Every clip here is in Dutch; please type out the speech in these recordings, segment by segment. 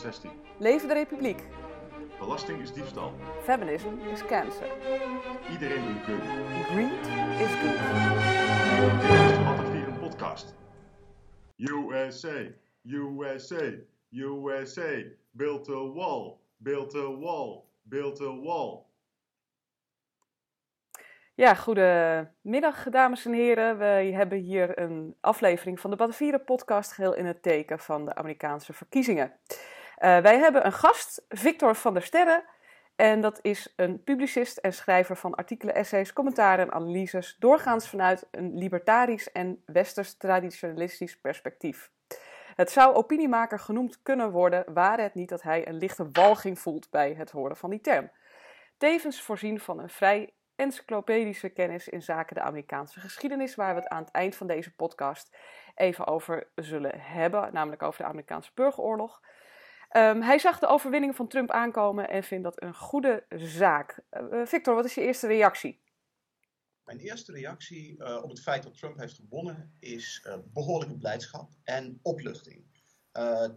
2016. Leven de republiek. Belasting is diefstal. Feminism is cancer. Iedereen doen kunnen. Greed is good. Dit is Vieren podcast. USA, USA, USA. Build a wall, build a wall, build a wall. Ja, goedemiddag dames en heren. Wij hebben hier een aflevering van de Batavieren podcast geheel in het teken van de Amerikaanse verkiezingen. Uh, wij hebben een gast, Victor van der Sterre. En dat is een publicist en schrijver van artikelen, essays, commentaren en analyses, doorgaans vanuit een libertarisch en westers traditionalistisch perspectief. Het zou opiniemaker genoemd kunnen worden, waren het niet dat hij een lichte walging voelt bij het horen van die term. Tevens voorzien van een vrij encyclopedische kennis in zaken de Amerikaanse geschiedenis, waar we het aan het eind van deze podcast even over zullen hebben, namelijk over de Amerikaanse burgeroorlog. Um, hij zag de overwinning van Trump aankomen en vindt dat een goede zaak. Uh, Victor, wat is je eerste reactie? Mijn eerste reactie uh, op het feit dat Trump heeft gewonnen is uh, behoorlijke blijdschap en opluchting.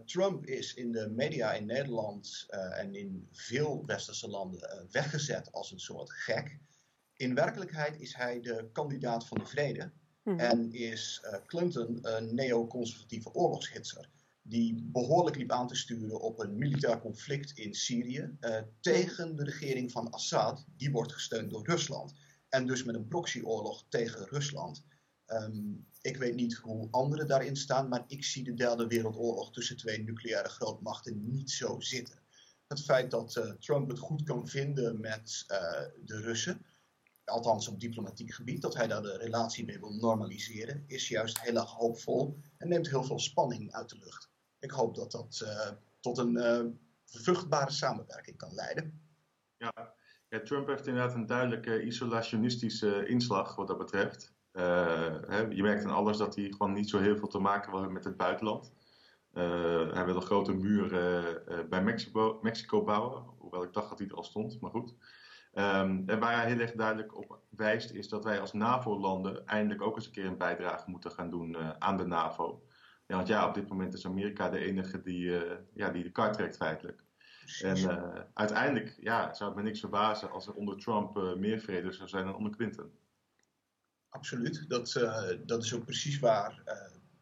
Trump is in de media in Nederland en in veel westerse landen weggezet als een soort gek. In werkelijkheid is hij de kandidaat van de vrede mm -hmm. en is Clinton een neoconservatieve oorlogshitser die behoorlijk liep aan te sturen op een militair conflict in Syrië uh, tegen de regering van Assad. Die wordt gesteund door Rusland. En dus met een proxyoorlog tegen Rusland. Um, ik weet niet hoe anderen daarin staan, maar ik zie de derde wereldoorlog tussen twee nucleaire grootmachten niet zo zitten. Het feit dat uh, Trump het goed kan vinden met uh, de Russen, althans op diplomatiek gebied, dat hij daar de relatie mee wil normaliseren, is juist heel erg hoopvol en neemt heel veel spanning uit de lucht ik hoop dat dat uh, tot een uh, vruchtbare samenwerking kan leiden. Ja. ja, Trump heeft inderdaad een duidelijke isolationistische inslag wat dat betreft. Hè, je merkt aan alles dat hij gewoon niet zo heel veel te maken wil hebben met het buitenland. hij wil een grote muur bij Mexico, Mexico, bouwen, hoewel ik dacht dat hij er al stond, maar goed. Um, en waar hij heel erg duidelijk op wijst, is dat wij als NAVO-landen eindelijk ook eens een keer een bijdrage moeten gaan doen aan de NAVO. Ja, want ja, op dit moment is Amerika de enige die, uh, ja, die de kar trekt feitelijk. En uh, uiteindelijk ja, zou het me niks verbazen als er onder Trump uh, meer vrede zou zijn dan onder Clinton. Absoluut, dat, dat is ook precies waar,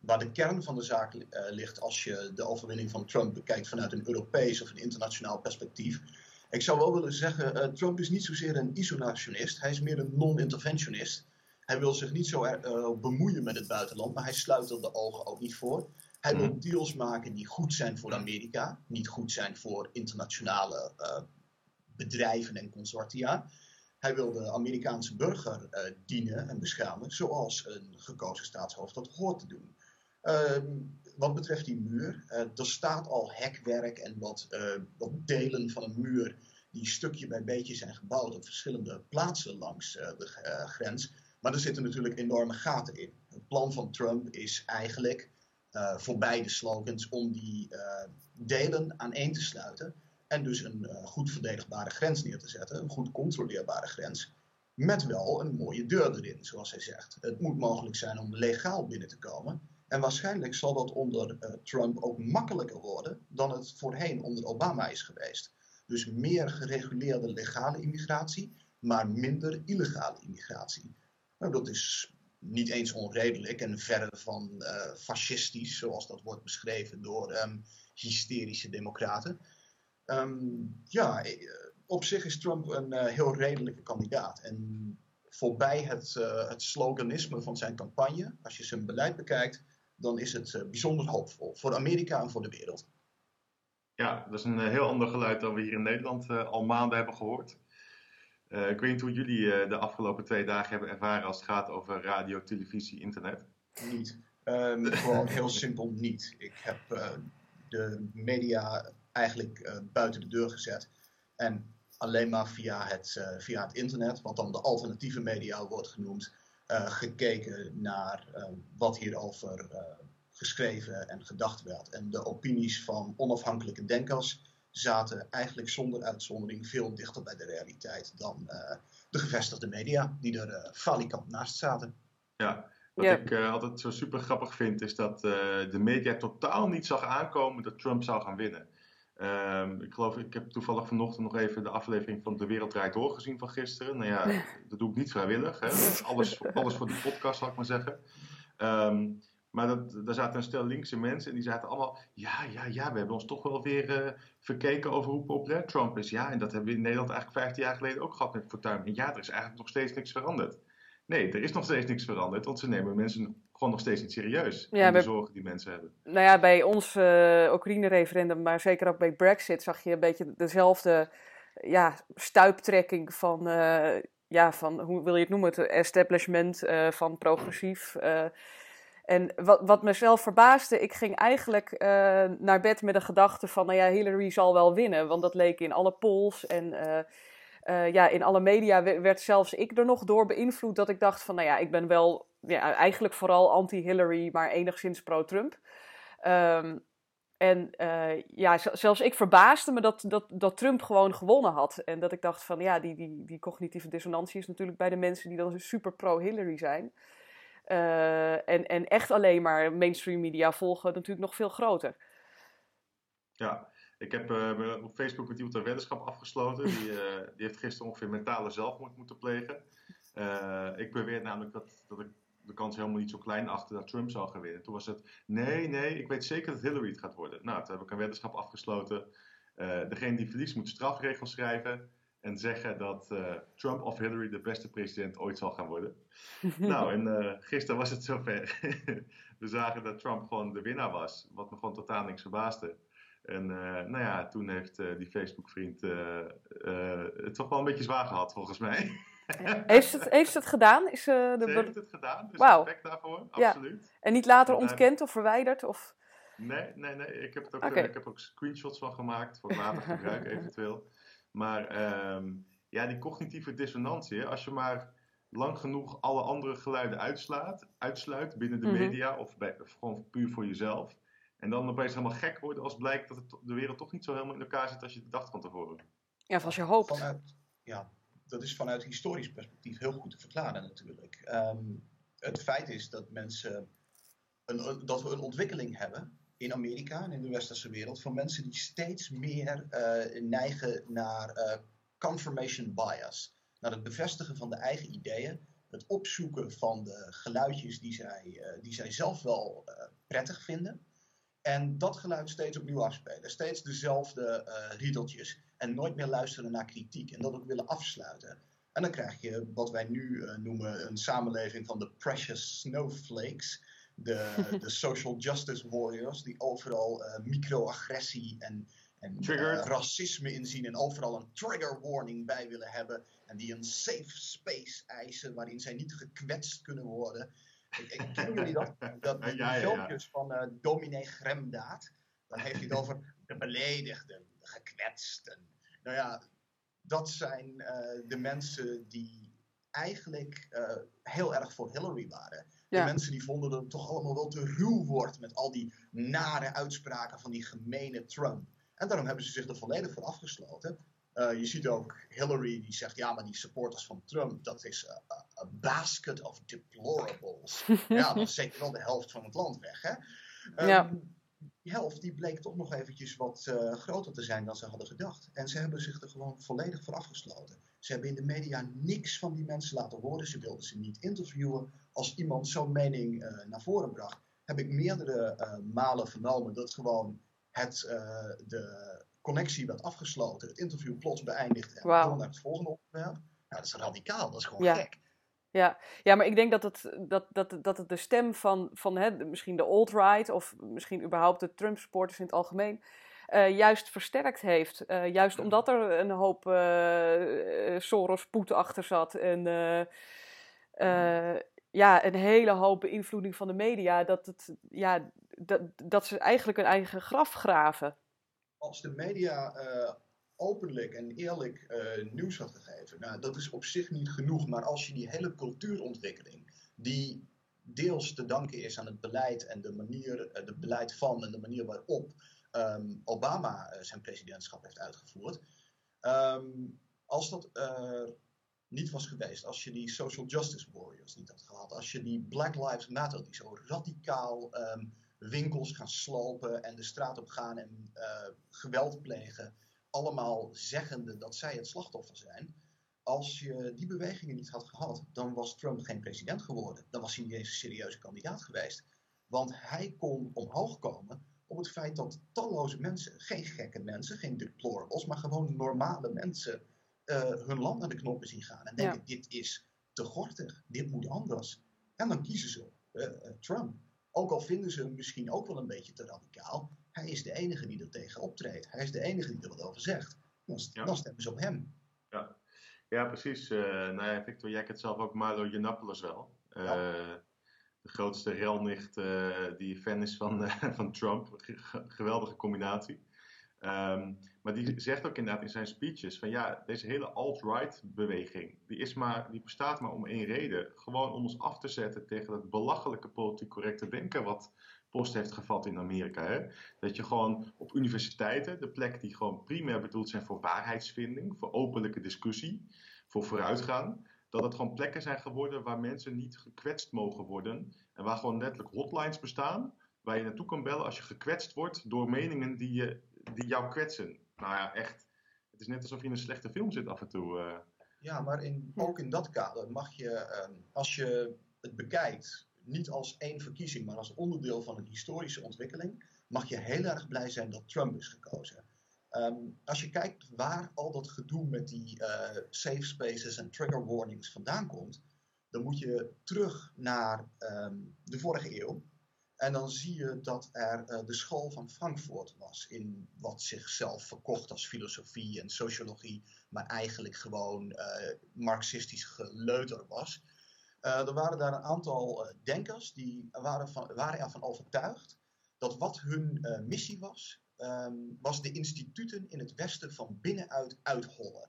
waar de kern van de zaak ligt als je de overwinning van Trump bekijkt vanuit een Europees of een internationaal perspectief. Ik zou wel willen zeggen, Trump is niet zozeer een isolationist, hij is meer een non-interventionist. Hij wil zich niet zo uh, bemoeien met het buitenland, maar hij sluit er de ogen ook niet voor. Hij wil deals maken die goed zijn voor Amerika, niet goed zijn voor internationale uh, bedrijven en consortia. Hij wil de Amerikaanse burger uh, dienen en beschermen, zoals een gekozen staatshoofd dat hoort te doen. Uh, wat betreft die muur, uh, er staat al hekwerk en wat, wat, delen van een muur die stukje bij beetje zijn gebouwd op verschillende plaatsen langs de grens. Maar er zitten natuurlijk enorme gaten in. Het plan van Trump is eigenlijk uh, voor beide slogans om die uh, delen aan één te sluiten. En dus een uh, goed verdedigbare grens neer te zetten, een goed controleerbare grens. Met wel een mooie deur erin, zoals hij zegt. Het moet mogelijk zijn om legaal binnen te komen. En waarschijnlijk zal dat onder Trump ook makkelijker worden dan het voorheen onder Obama is geweest. Dus meer gereguleerde legale immigratie, maar minder illegale immigratie. Nou, dat is niet eens onredelijk en verre van uh, fascistisch, zoals dat wordt beschreven door um, hysterische democraten. Um, ja, op zich is Trump een uh, heel redelijke kandidaat. En voorbij het, het sloganisme van zijn campagne, als je zijn beleid bekijkt, dan is het bijzonder hoopvol voor Amerika en voor de wereld. Ja, dat is een heel ander geluid dan we hier in Nederland al maanden hebben gehoord. Uh, ik weet niet hoe jullie uh, de afgelopen twee dagen hebben ervaren als het gaat over radio, televisie, internet. Niet. Um, gewoon heel simpel niet. Ik heb uh, de media eigenlijk buiten de deur gezet. En alleen maar via het, via het internet, wat dan de alternatieve media wordt genoemd, gekeken naar wat hierover geschreven en gedacht werd. En de opinies van onafhankelijke denkers zaten eigenlijk zonder uitzondering veel dichter bij de realiteit dan uh, de gevestigde media, die er uh, falikant naast zaten. Ja, Wat ik eh, altijd zo super grappig vind, is dat eh, de media totaal niet zag aankomen dat Trump zou gaan winnen. Ehm, ik geloof, ik heb toevallig vanochtend nog even de aflevering van De Wereld Draait Door gezien van gisteren. Nou ja, dat doe ik niet vrijwillig. Hè. Alles, alles voor de podcast, zal ik maar zeggen. Ehm, maar dat, daar zaten een stel linkse mensen en die zaten allemaal... Ja, ja, ja, we hebben ons toch wel weer eh, verkeken over hoe populair Trump is. Ja, en dat hebben we in Nederland eigenlijk 15 jaar geleden ook gehad met Fortuyn. En ja, er is eigenlijk nog steeds niks veranderd. Nee, er is nog steeds niks veranderd, want ze nemen mensen gewoon nog steeds niet serieus. Ja, in de zorgen die mensen hebben. Nou ja, bij ons eh Oekraïne-referendum, maar zeker ook bij Brexit, zag je een beetje dezelfde ja, stuiptrekking van, eh, ja, van, hoe wil je het noemen, het establishment van progressief. En wat, wat mezelf verbaasde, ik ging eigenlijk eh, naar bed met de gedachte van, nou ja, Hillary zal wel winnen, want dat leek in alle polls en... eh, eh, ja, in alle media we- werd zelfs ik er nog door beïnvloed dat ik dacht van, nou ja, ik ben wel ja, eigenlijk vooral anti-Hillary, maar enigszins pro-Trump. Ehm, en ja, zelfs ik verbaasde me dat, dat, dat Trump gewoon gewonnen had. En dat ik dacht van, ja, die, die, die cognitieve dissonantie is natuurlijk bij de mensen die dan super pro-Hillary zijn. Eh, en, en echt alleen maar mainstream media volgen natuurlijk nog veel groter. Ja, ik heb eh, op Facebook met iemand een weddenschap afgesloten. Die, eh, die heeft gisteren ongeveer mentale zelfmoord moeten plegen. Ik beweer namelijk dat, dat ik de kans helemaal niet zo klein achter dat Trump zou gaan winnen. Toen was het, nee, nee, ik weet zeker dat Hillary het gaat worden. Nou, toen heb ik een weddenschap afgesloten. Degene die verliest moet strafregels schrijven en zeggen dat eh, Trump of Hillary de beste president ooit zal gaan worden. nou, en eh, gisteren was het zover. We zagen dat Trump gewoon de winnaar was, wat me gewoon totaal niks verbaasde. En eh, nou ja, toen heeft die Facebook-vriend het toch wel een beetje zwaar gehad, volgens mij. heeft, ze het, heeft het gedaan? Is, eh, Ze de, heeft het gedaan, dus Wauw. respect daarvoor, Ja. absoluut. en niet later Want ontkend of verwijderd? Of... Nee, nee, nee. Ik heb, het ook, ik heb ook screenshots van gemaakt voor later gebruik eventueel. Maar ehm, ja, die cognitieve dissonantie, hè, als je maar lang genoeg alle andere geluiden uitslaat, uitsluit binnen de Mhm. media of, bij, of gewoon puur voor jezelf. En dan opeens helemaal gek worden als blijkt dat het, de wereld toch niet zo helemaal in elkaar zit als je het dacht van tevoren. Ja, of als je hoopt. Vanuit, ja, dat is vanuit historisch perspectief heel goed te verklaren natuurlijk. Ehm, het feit is dat mensen een- dat we een ontwikkeling hebben in Amerika en in de westerse wereld van mensen die steeds meer eh, neigen naar eh, confirmation bias, naar het bevestigen van de eigen ideeën, het opzoeken van de geluidjes die zij, eh, die zij zelf wel prettig vinden. En dat geluid steeds opnieuw afspelen. Steeds dezelfde riedeltjes. En nooit meer luisteren naar kritiek. En dat ook willen afsluiten. En dan krijg je wat wij nu noemen een samenleving van de precious snowflakes. De, de social justice warriors. Die overal eh, microagressie en, en eh, racisme inzien. En overal een trigger warning bij willen hebben. En die een safe space eisen waarin zij niet gekwetst kunnen worden. Ik, ik, kennen jullie dat? dat die Ja, ja, ja. filmpjes van eh dominee Gremdaad. Dan heeft hij het over de beledigden, de gekwetsten. Nou ja, dat zijn eh, de mensen die eigenlijk eh, heel erg voor Hillary waren. Ja. De mensen die vonden dat het toch allemaal wel te ruw wordt met al die nare uitspraken van die gemene Trump. En daarom hebben ze zich er volledig voor afgesloten. Eh, je ziet ook Hillary die zegt, ja, maar die supporters van Trump, dat is eh, a, a basket of deplorables. ja, dan is zeker wel de helft van het land weg, hè? Ehm, Ja. Die helft die bleek toch nog eventjes wat eh, groter te zijn dan ze hadden gedacht. En ze hebben zich er gewoon volledig voor afgesloten. Ze hebben in de media niks van die mensen laten horen. Ze wilden ze niet interviewen. Als iemand zo'n mening eh, naar voren bracht, heb ik meerdere eh, malen vernomen dat gewoon het, de connectie werd afgesloten, het interview plots beëindigd en door naar het volgende onderwerp. Nou, dat is radicaal, dat is gewoon Ja. gek. Ja, ja, maar ik denk dat het, dat, dat, dat het de stem van, van hè, misschien de alt-right of misschien überhaupt de Trump-supporters in het algemeen eh, juist versterkt heeft. Eh, juist omdat er een hoop eh, Soros-poet achter zat en eh, ja, een hele hoop beïnvloeding van de media, dat, het, ja, dat, dat ze eigenlijk een eigen graf graven. als de media openlijk en eerlijk eh, nieuws had gegeven, nou, dat is op zich niet genoeg. Maar als je die hele cultuurontwikkeling, die deels te danken is aan het beleid en de manier, eh, het beleid van en de manier waarop ehm, Obama eh, zijn presidentschap heeft uitgevoerd, ehm, als dat niet was geweest, als je die social justice warriors niet had gehad, als je die Black Lives Matter, die zo radicaal ehm, winkels gaan slopen en de straat op gaan en geweld plegen, allemaal zeggende dat zij het slachtoffer zijn. Als je die bewegingen niet had gehad, dan was Trump geen president geworden. Dan was hij niet eens een serieuze kandidaat geweest. Want hij kon omhoog komen op het feit dat talloze mensen, geen gekke mensen, geen deplorables, maar gewoon normale mensen, uh, hun land aan de knoppen zien gaan. En denken: dit is te gortig, dit moet anders. En dan kiezen ze uh, Trump. Ook al vinden ze hem misschien ook wel een beetje te radicaal, hij is de enige die er tegen optreedt. Hij is de enige die er wat over zegt. Dan, dan stemmen ze op hem. Ja, ja precies. Uh, nou ja, Victor, jij kent zelf ook Milo Yiannopoulos wel. Uh, De grootste relnicht uh, die fan is van, van Trump. Geweldige combinatie. Um, maar die zegt ook inderdaad in zijn speeches van ja, deze hele alt-right beweging, die, is maar, die bestaat maar om één reden. Gewoon om ons af te zetten tegen dat belachelijke politiek correcte denken wat post heeft gevat in Amerika. Hè? Dat je gewoon op universiteiten, de plek die gewoon primair bedoeld zijn voor waarheidsvinding, voor openlijke discussie, voor vooruitgaan, dat het gewoon plekken zijn geworden waar mensen niet gekwetst mogen worden en waar gewoon letterlijk hotlines bestaan waar je naartoe kan bellen als je gekwetst wordt door meningen die, je, die jou kwetsen. Nou ja, echt. Het is net alsof je in een slechte film zit af en toe. Uh. Ja, maar in, ook in dat kader mag je, uh, als je het bekijkt, niet als één verkiezing, maar als onderdeel van een historische ontwikkeling, mag je heel erg blij zijn dat Trump is gekozen. Um, als je kijkt waar al dat gedoe met die uh, safe spaces en trigger warnings vandaan komt, dan moet je terug naar um, de vorige eeuw. En dan zie je dat er uh, de school van Frankfurt was, in wat zichzelf verkocht als filosofie en sociologie, maar eigenlijk gewoon uh, marxistisch geleuter was. Uh, er waren daar een aantal denkers die waren, van, waren ervan overtuigd dat wat hun missie was, um, was de instituten in het Westen van binnenuit uithollen.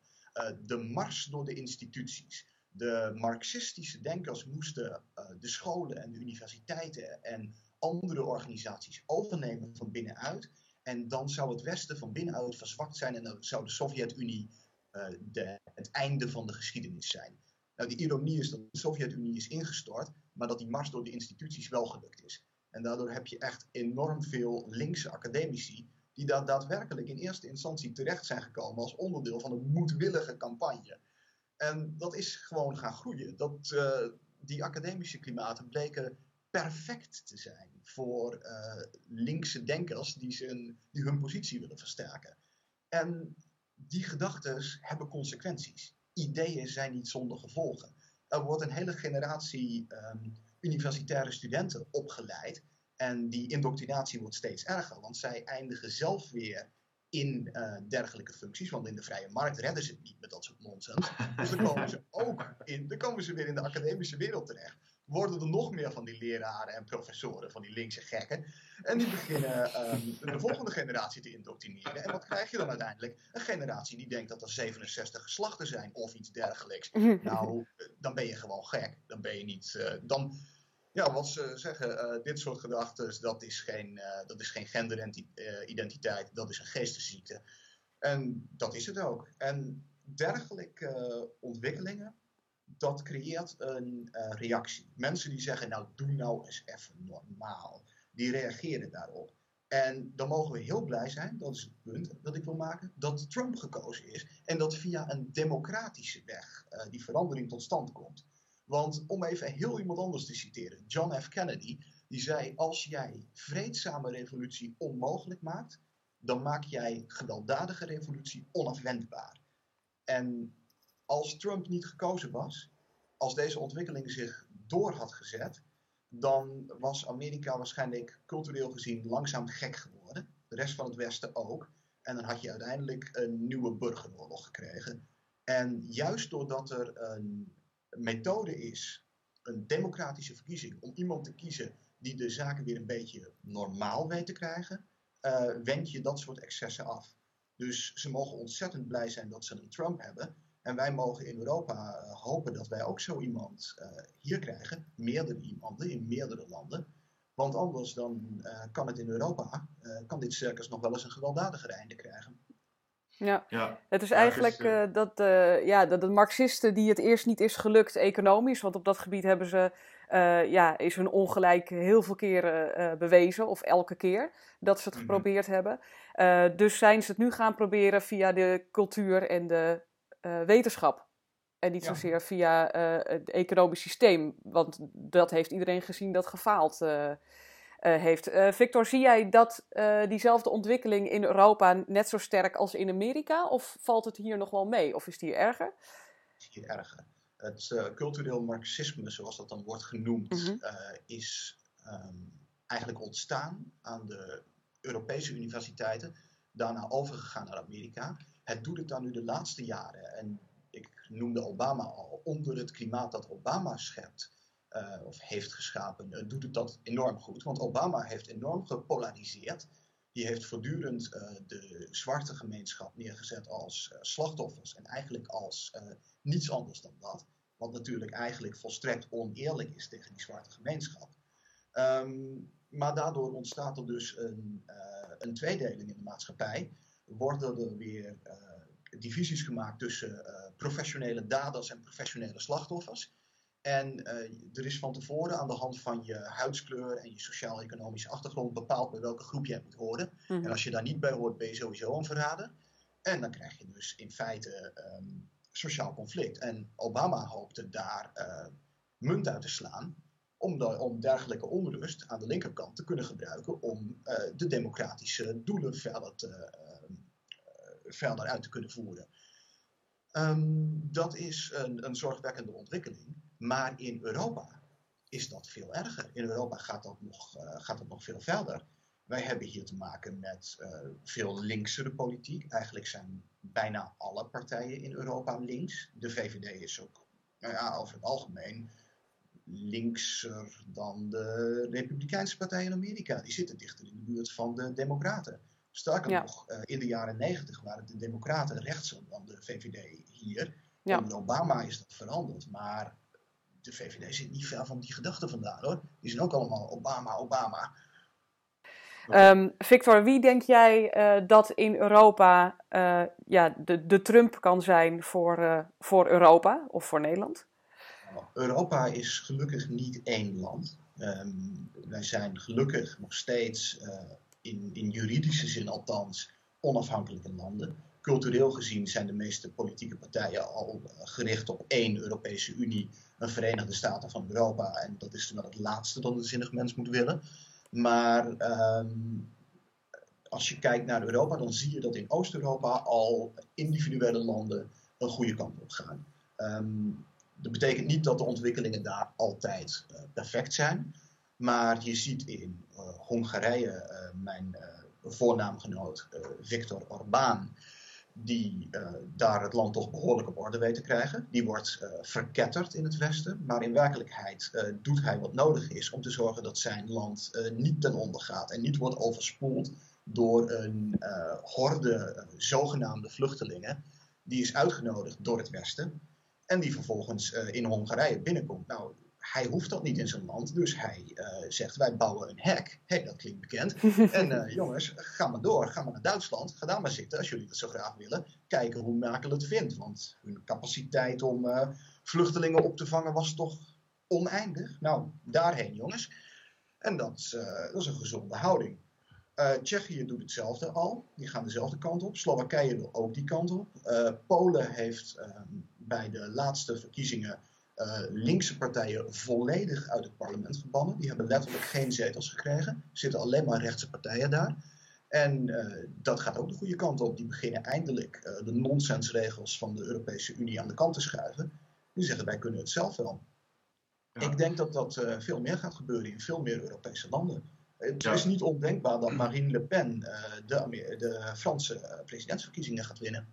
de mars door de instituties. De marxistische denkers moesten de scholen en de universiteiten en andere organisaties overnemen van binnenuit. En dan zou het Westen van binnenuit verzwakt zijn en dan zou de Sovjet-Unie uh, het einde van de geschiedenis zijn. Nou, de ironie is dat de Sovjet-Unie is ingestort, maar dat die mars door de instituties wel gelukt is. En daardoor heb je echt enorm veel linkse academici die daar daadwerkelijk in eerste instantie terecht zijn gekomen als onderdeel van een moedwillige campagne. En dat is gewoon gaan groeien. Dat, uh, die academische klimaten bleken perfect te zijn voor uh, linkse denkers die, zijn, die hun positie willen versterken. En die gedachten hebben consequenties. Ideeën zijn niet zonder gevolgen. Er wordt een hele generatie um, universitaire studenten opgeleid. En die indoctrinatie wordt steeds erger, want zij eindigen zelf weer in uh, dergelijke functies. Want in de vrije markt redden ze het niet met dat soort nonsens. Dus dan komen ze ook in, dan komen ze weer in de academische wereld terecht worden er nog meer van die leraren en professoren, van die linkse gekken. En die beginnen um, de volgende generatie te indoctrineren. En wat krijg je dan uiteindelijk? Een generatie die denkt dat er 67 geslachten zijn of iets dergelijks. Nou, dan ben je gewoon gek. Dan ben je niet. Uh, dan, ja, wat ze zeggen, uh, dit soort gedachten, dat is geen, uh, dat is geen genderidentiteit, dat is een geestesziekte. En dat is het ook. En dergelijke ontwikkelingen dat creëert een uh, reactie. Mensen die zeggen, nou doe nou eens even normaal. Die reageren daarop. En dan mogen we heel blij zijn, dat is het punt dat ik wil maken, dat Trump gekozen is. En dat via een democratische weg uh, die verandering tot stand komt. Want om even heel iemand anders te citeren, John F. Kennedy, die zei: Als jij vreedzame revolutie onmogelijk maakt, dan maak jij gewelddadige revolutie onafwendbaar. En als Trump niet gekozen was, als deze ontwikkeling zich door had gezet, dan was Amerika waarschijnlijk cultureel gezien langzaam gek geworden. De rest van het Westen ook. En dan had je uiteindelijk een nieuwe burgeroorlog gekregen. En juist doordat er een methode is, een democratische verkiezing, om iemand te kiezen die de zaken weer een beetje normaal weet te krijgen, uh, wend je dat soort excessen af. Dus ze mogen ontzettend blij zijn dat ze een Trump hebben. En wij mogen in Europa uh, hopen dat wij ook zo iemand uh, hier krijgen, meerdere iemanden in meerdere landen. Want anders dan uh, kan het in Europa, kan dit circus nog wel eens een gewelddadiger einde krijgen. Ja. ja. het is eigenlijk uh, dat, uh, ja, dat de Marxisten die het eerst niet is gelukt economisch, want op dat gebied hebben ze, uh, ja, is hun ongelijk heel veel keren bewezen, of elke keer dat ze het mhm. geprobeerd hebben. dus zijn ze het nu gaan proberen via de cultuur en de wetenschap. En niet zozeer via het economisch systeem, want dat heeft iedereen gezien dat gefaald uh, heeft. Victor, zie jij dat diezelfde ontwikkeling in Europa net zo sterk als in Amerika? Of valt het hier nog wel mee? Of is die erger? Het is hier erger. Het cultureel marxisme, zoals dat dan wordt genoemd, mm is um, eigenlijk ontstaan aan de Europese universiteiten. Daarna overgegaan naar Amerika. Het doet het dan nu de laatste jaren. En ik noemde Obama al. Onder het klimaat dat Obama schept uh, of heeft geschapen, uh, doet het dat enorm goed. Want Obama heeft enorm gepolariseerd. Die heeft voortdurend uh, de zwarte gemeenschap neergezet als slachtoffers en eigenlijk als niets anders dan dat. Wat natuurlijk eigenlijk volstrekt oneerlijk is tegen die zwarte gemeenschap. Um, maar daardoor ontstaat er dus een, een, tweedeling in de maatschappij. Worden er weer divisies gemaakt tussen professionele daders en professionele slachtoffers. En uh, er is van tevoren aan de hand van je huidskleur en je sociaal-economische achtergrond bepaald bij welke groep jij moet horen. Mhm. En als je daar niet bij hoort, ben je sowieso een verrader. En dan krijg je dus in feite um, sociaal conflict. En Obama hoopte daar uh, munt uit te slaan om, de, om dergelijke onrust aan de linkerkant te kunnen gebruiken om uh, de democratische doelen verder, te, verder uit te kunnen voeren. Um, dat is een, een zorgwekkende ontwikkeling. Maar in Europa is dat veel erger. In Europa gaat dat nog, uh, gaat dat nog veel verder. Wij hebben hier te maken met uh, veel linksere politiek. Eigenlijk zijn bijna alle partijen in Europa links. De VVD is ook nou ja, over het algemeen linkser dan de Republikeinse partij in Amerika. Die zitten dichter in de buurt van de Democraten. Sterker nog, uh, in de jaren negentig waren de Democraten rechtser dan de VVD hier. Ja. Onder Obama is dat veranderd. Maar de VVD zit niet ver van die gedachten vandaan hoor. Die zijn ook allemaal Obama, Obama. Um, Victor, wie denk jij uh, dat in Europa uh, ja, de, de Trump kan zijn voor, uh, voor Europa of voor Nederland? Nou, Europa is gelukkig niet één land. Um, wij zijn gelukkig nog steeds, in, in juridische zin althans, onafhankelijke landen. Cultureel gezien zijn de meeste politieke partijen al gericht op één Europese Unie een Verenigde Staten van Europa. En dat is wel het laatste dat een zinnig mens moet willen. Maar um, als je kijkt naar Europa, dan zie je dat in Oost-Europa al individuele landen een goede kant op gaan. Um, dat betekent niet dat de ontwikkelingen daar altijd uh, perfect zijn. Maar je ziet in uh, Hongarije, uh, mijn voornaamgenoot Viktor Orbán, die uh, daar het land toch behoorlijk op orde weet te krijgen. Die wordt uh, verketterd in het Westen, maar in werkelijkheid uh, doet hij wat nodig is om te zorgen dat zijn land niet ten onder gaat en niet wordt overspoeld door een horde zogenaamde vluchtelingen. Die is uitgenodigd door het Westen en die vervolgens in Hongarije binnenkomt. Nou, hij hoeft dat niet in zijn land, dus hij uh, zegt wij bouwen een hek. Hé, hey, dat klinkt bekend. en uh, jongens, ga maar door, ga maar naar Duitsland, ga daar maar zitten als jullie dat zo graag willen. Kijken hoe Merkel het vindt, want hun capaciteit om uh, vluchtelingen op te vangen was toch oneindig. Nou, daarheen jongens. En dat, dat is een gezonde houding. Tsjechië doet hetzelfde al, die gaan dezelfde kant op. Slowakije wil ook die kant op. Polen heeft ehm, bij de laatste verkiezingen uh, linkse partijen volledig uit het parlement verbannen. Die hebben letterlijk geen zetels gekregen. Er zitten alleen maar rechtse partijen daar. En uh, dat gaat ook de goede kant op. Die beginnen eindelijk uh, de nonsensregels van de Europese Unie aan de kant te schuiven. Die zeggen wij kunnen het zelf wel. Ja. Ik denk dat dat veel meer gaat gebeuren in veel meer Europese landen. Het ja. is niet ondenkbaar dat Marine Le Pen de, de Franse presidentsverkiezingen gaat winnen.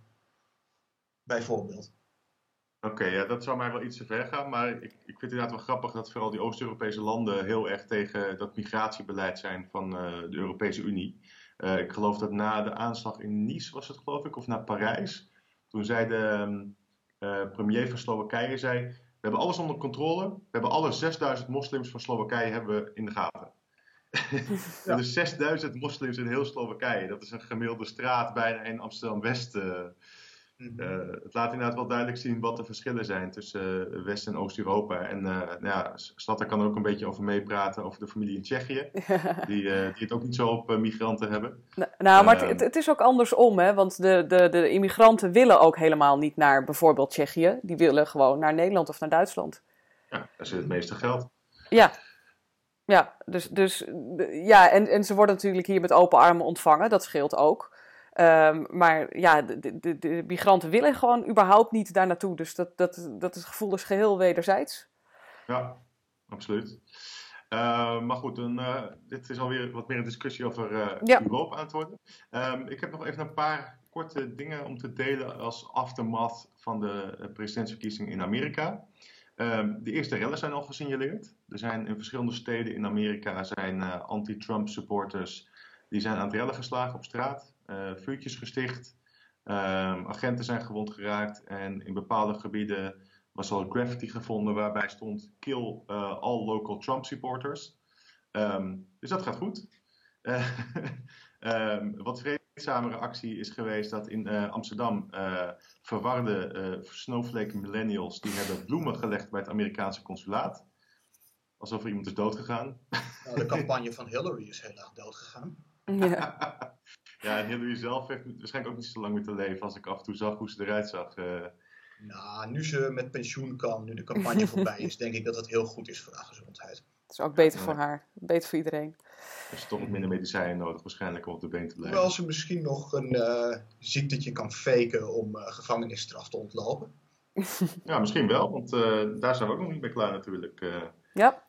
Bijvoorbeeld. Oké, ja, dat zou mij wel iets te ver gaan. Maar ik, ik vind het inderdaad wel grappig dat vooral die Oost-Europese landen heel erg tegen dat migratiebeleid zijn van uh, de Europese Unie. Uh, ik geloof dat na de aanslag in Nice was het, geloof ik, of naar Parijs. Toen zei de uh, premier van Slowakije, zei, we hebben alles onder controle. We hebben alle 6000 moslims van Slowakije hebben we in de gaten. ja. dus 6000 moslims in heel Slowakije. Dat is een gemiddelde straat bijna in Amsterdam-West. Mhm. Eh, het laat inderdaad wel duidelijk zien wat de verschillen zijn tussen uh, West- en Oost-Europa. En uh, nou ja, Slatter kan er ook een beetje over meepraten, over de familie in Tsjechië, die, die het ook niet zo op migranten hebben. Nou, nou maar het, het, is ook andersom, hè? want de, de, de immigranten willen ook helemaal niet naar bijvoorbeeld Tsjechië. Die willen gewoon naar Nederland of naar Duitsland. Ja, daar zit het meeste geld. Ja, ja, dus, dus ja, en, en ze worden natuurlijk hier met open armen ontvangen, dat scheelt ook. Um, maar ja, de, de, de, migranten willen gewoon überhaupt niet daar naartoe. Dus dat, dat, dat het gevoel is geheel wederzijds. Ja, absoluut. Uh, maar goed, dan, uh, dit is alweer wat meer een discussie over uh, ja. Europa aan het worden. Um, ik heb nog even een paar korte dingen om te delen als aftermath van de presidentsverkiezingen in Amerika. Um, de eerste rellen zijn al gesignaleerd. Er zijn in verschillende steden in Amerika zijn anti-Trump supporters die zijn aan het rellen geslagen op straat. Uh, vuurtjes gesticht. Um, agenten zijn gewond geraakt. En in bepaalde gebieden was al graffiti gevonden waarbij stond: Kill uh, all local Trump supporters. Um, dus dat gaat goed. Uh, um, wat vreedzamere actie is geweest dat in Amsterdam verwarde snowflake millennials die hebben bloemen gelegd bij het Amerikaanse consulaat. Alsof er iemand is doodgegaan. Nou, de campagne van Hillary is heel erg doodgegaan. Ja. Ja, en Hillary zelf heeft waarschijnlijk ook niet zo lang meer te leven als ik af en toe zag hoe ze eruit zag. Uh... Nou, nu ze met pensioen kan, nu de campagne voorbij is, denk ik dat het heel goed is voor haar gezondheid. Het is ook beter voor haar, beter voor iedereen. Er is toch wat minder medicijnen nodig waarschijnlijk om op de been te blijven. Hoewel ze misschien nog een uh, ziektetje kan faken om uh, gevangenisstraf te ontlopen. ja, misschien wel, want daar zijn we ook nog niet mee klaar natuurlijk. ja.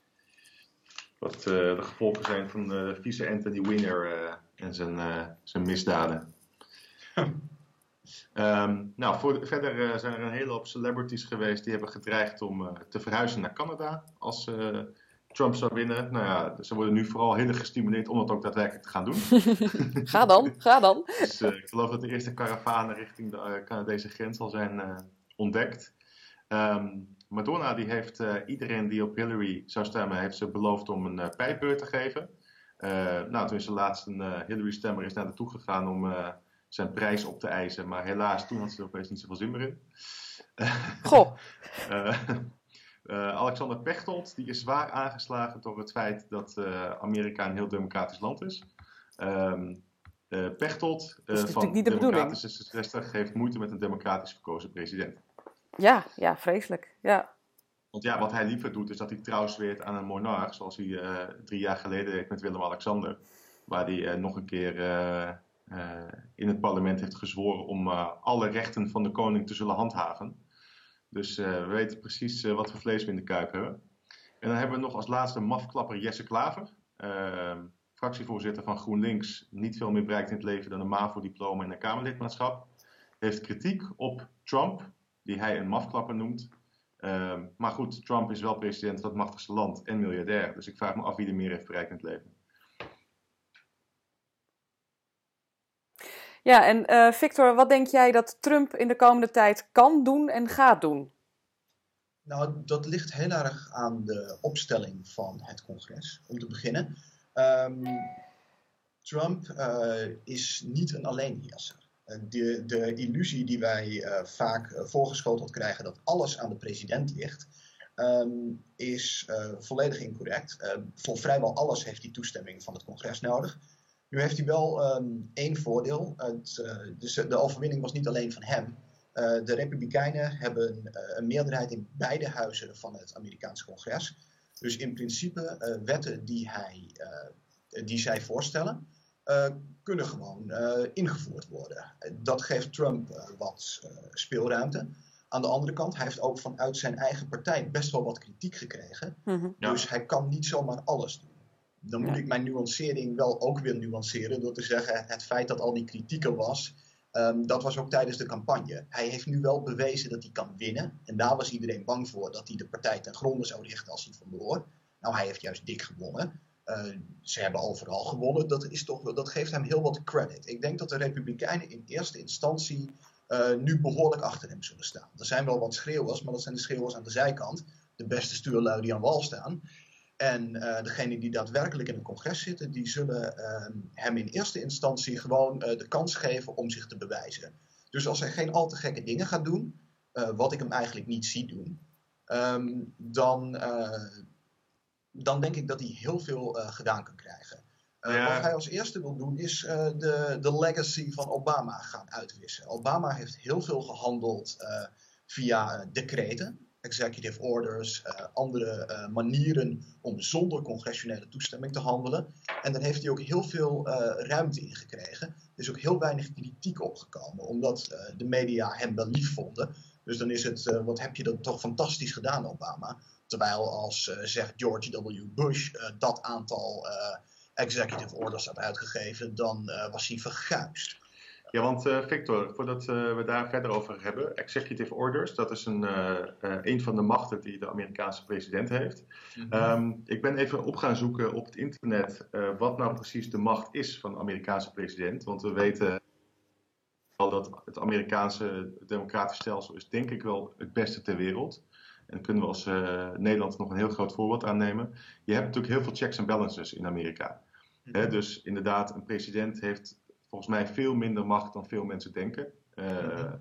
Wat de gevolgen zijn van vice Anthony Winner en zijn, uh, zijn misdaden. um, nou, voor, verder zijn er een hele hoop celebrities geweest die hebben gedreigd om te verhuizen naar Canada als Trump zou winnen. Nou ja, ze worden nu vooral heel erg gestimuleerd om dat ook daadwerkelijk te gaan doen. ga dan, ga dan. dus ik geloof dat de eerste karavanen richting de Canadese grens al zijn ontdekt. Um, Madonna die heeft iedereen die op Hillary zou stemmen, heeft ze beloofd om een pijpbeurt te geven. Uh, nou, toen is de laatste uh, Hillary-stemmer is naar naartoe gegaan om uh, zijn prijs op te eisen. Maar helaas, toen had ze er opeens niet zoveel zin meer in. Goh. Alexander Pechtold die is zwaar aangeslagen door het feit dat Amerika een heel democratisch land is. Um, Pechtold van de Democratische 66 heeft moeite met een democratisch verkozen president. Ja, ja, vreselijk. Ja. Want ja, wat hij liever doet is dat hij trouw zweert aan een monarch, zoals hij uh, drie jaar geleden deed met Willem-Alexander. Waar hij uh, nog een keer uh, in het parlement heeft gezworen om alle rechten van de koning te zullen handhaven. Dus we weten precies wat voor vlees we in de kuip hebben. En dan hebben we nog als laatste mafklapper Jesse Klaver. fractievoorzitter van GroenLinks, niet veel meer bereikt in het leven dan een MAVO-diploma en een Kamerlidmaatschap. Heeft kritiek op Trump, die hij een mafklapper noemt. Um, maar goed, Trump is wel president van het machtigste land en miljardair. Dus ik vraag me af wie er meer heeft bereikt in het leven. Ja, en uh, Victor, wat denk jij dat Trump in de komende tijd kan doen en gaat doen? Nou, dat ligt heel erg aan de opstelling van het congres, om te beginnen. Um, Trump uh, is niet een alleenheerser. Eh, de, de illusie die wij uh, vaak uh, voorgeschoteld krijgen dat alles aan de president ligt, um, is volledig incorrect. voor vrijwel alles heeft hij toestemming van het congres nodig. Nu heeft hij wel um, één voordeel. Het, dus de overwinning was niet alleen van hem. de Republikeinen hebben een meerderheid in beide huizen van het Amerikaanse congres. Dus in principe wetten die, hij, die zij voorstellen, kunnen gewoon uh, ingevoerd worden. Dat geeft Trump uh, wat speelruimte. Aan de andere kant, hij heeft ook vanuit zijn eigen partij best wel wat kritiek gekregen. Mm-hmm. Dus hij kan niet zomaar alles doen. Dan moet ja. ik mijn nuancering wel ook weer nuanceren door te zeggen: het feit dat al die kritiek er was, um, dat was ook tijdens de campagne. Hij heeft nu wel bewezen dat hij kan winnen. En daar was iedereen bang voor dat hij de partij ten gronde zou richten als hij verloor. Nou, hij heeft juist dik gewonnen. Uh, ze hebben overal gewonnen. Dat, is toch, dat geeft hem heel wat credit. Ik denk dat de Republikeinen in eerste instantie uh, nu behoorlijk achter hem zullen staan. Er zijn wel wat schreeuwers, maar dat zijn de schreeuwers aan de zijkant. De beste stuurlui die aan wal staan. En uh, degenen die daadwerkelijk in het congres zitten, die zullen uh, hem in eerste instantie gewoon de kans geven om zich te bewijzen. Dus als hij geen al te gekke dingen gaat doen, wat ik hem eigenlijk niet zie doen, um, dan, dan denk ik dat hij heel veel gedaan kan krijgen. Ja. Wat hij als eerste wil doen, is de, de legacy van Obama gaan uitwissen. Obama heeft heel veel gehandeld via decreten executive orders, uh, andere uh, manieren om zonder congressionele toestemming te handelen. En daar heeft hij ook heel veel uh, ruimte in gekregen. Er is ook heel weinig kritiek opgekomen, omdat de media hem wel lief vonden. Dus dan is het, wat heb je dan toch fantastisch gedaan, Obama. Terwijl als, zegt George W. Bush, dat aantal executive orders had uitgegeven, dan was hij verguisd. Ja, want uh, Victor, voordat uh, we daar verder over hebben, executive orders, dat is een, uh, een van de machten die de Amerikaanse president heeft. Mm -hmm. um, ik ben even op gaan zoeken op het internet wat nou precies de macht is van de Amerikaanse president. Want we weten al dat het Amerikaanse democratisch stelsel is denk ik wel het beste ter wereld. En daar kunnen we als Nederland nog een heel groot voorbeeld aan nemen. Je hebt natuurlijk heel veel checks en balances in Amerika. -hmm. dus inderdaad, een president heeft volgens mij veel minder macht dan veel mensen denken. Uh,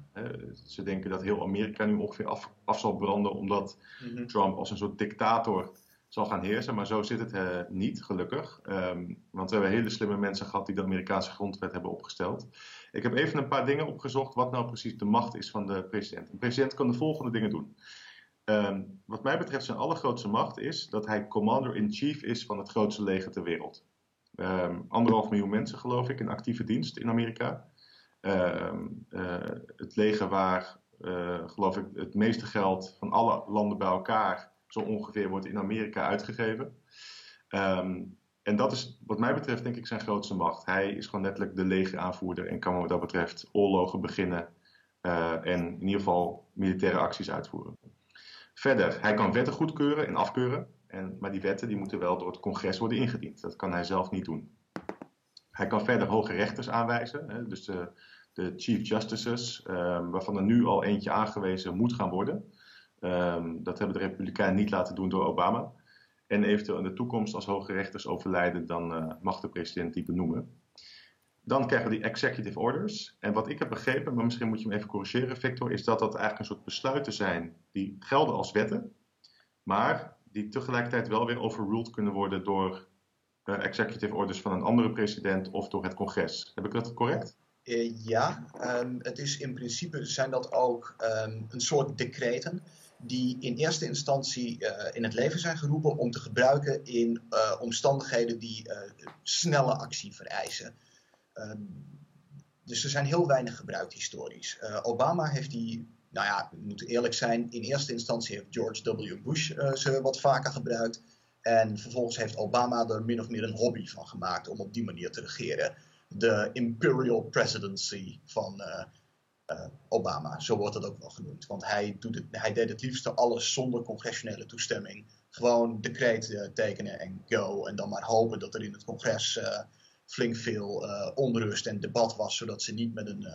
ze denken dat heel Amerika nu ongeveer af, af zal branden omdat mm -hmm. Trump als een soort dictator zal gaan heersen. Maar zo zit het uh, niet, gelukkig. Um, want we hebben hele slimme mensen gehad die de Amerikaanse grondwet hebben opgesteld. Ik heb even een paar dingen opgezocht wat nou precies de macht is van de president. Een president kan de volgende dingen doen. Um, wat mij betreft zijn allergrootste macht is dat hij commander-in-chief is van het grootste leger ter wereld. Um, anderhalf miljoen mensen, geloof ik, in actieve dienst in Amerika. Um, uh, het leger waar, uh, geloof ik, het meeste geld van alle landen bij elkaar zo ongeveer wordt in Amerika uitgegeven. En dat is, wat mij betreft, denk ik zijn grootste macht. Hij is gewoon letterlijk de legeraanvoerder en kan wat dat betreft oorlogen beginnen uh, en in ieder geval militaire acties uitvoeren. Verder, hij kan wetten goedkeuren en afkeuren. En, maar die wetten die moeten wel door het congres worden ingediend. Dat kan hij zelf niet doen. Hij kan verder hoge rechters aanwijzen, hè, dus de, de chief justices, um, waarvan er nu al eentje aangewezen moet gaan worden. Um, dat hebben de Republikeinen niet laten doen door Obama. En eventueel in de toekomst, als hoge rechters overlijden, dan uh, mag de president die benoemen. Dan krijgen we die executive orders. En wat ik heb begrepen, maar misschien moet je me even corrigeren, Victor, is dat dat eigenlijk een soort besluiten zijn die gelden als wetten. Maar die tegelijkertijd wel weer overruled kunnen worden door uh, executive orders van een andere president of door het congres. Heb ik dat correct? Uh, ja, um, het is in principe zijn dat ook um, een soort decreten die in eerste instantie uh, in het leven zijn geroepen om te gebruiken in omstandigheden die snelle actie vereisen. Um, dus er zijn heel weinig gebruikt historisch. Obama heeft die nou ja, we moeten eerlijk zijn, in eerste instantie heeft George W. Bush uh, ze wat vaker gebruikt. En vervolgens heeft Obama er min of meer een hobby van gemaakt om op die manier te regeren. De Imperial Presidency van uh, Obama, zo wordt het ook wel genoemd. Want hij, doet het, hij deed het liefste alles zonder congressionele toestemming. Gewoon decreet tekenen en go. En dan maar hopen dat er in het congres flink veel onrust en debat was, zodat ze niet met een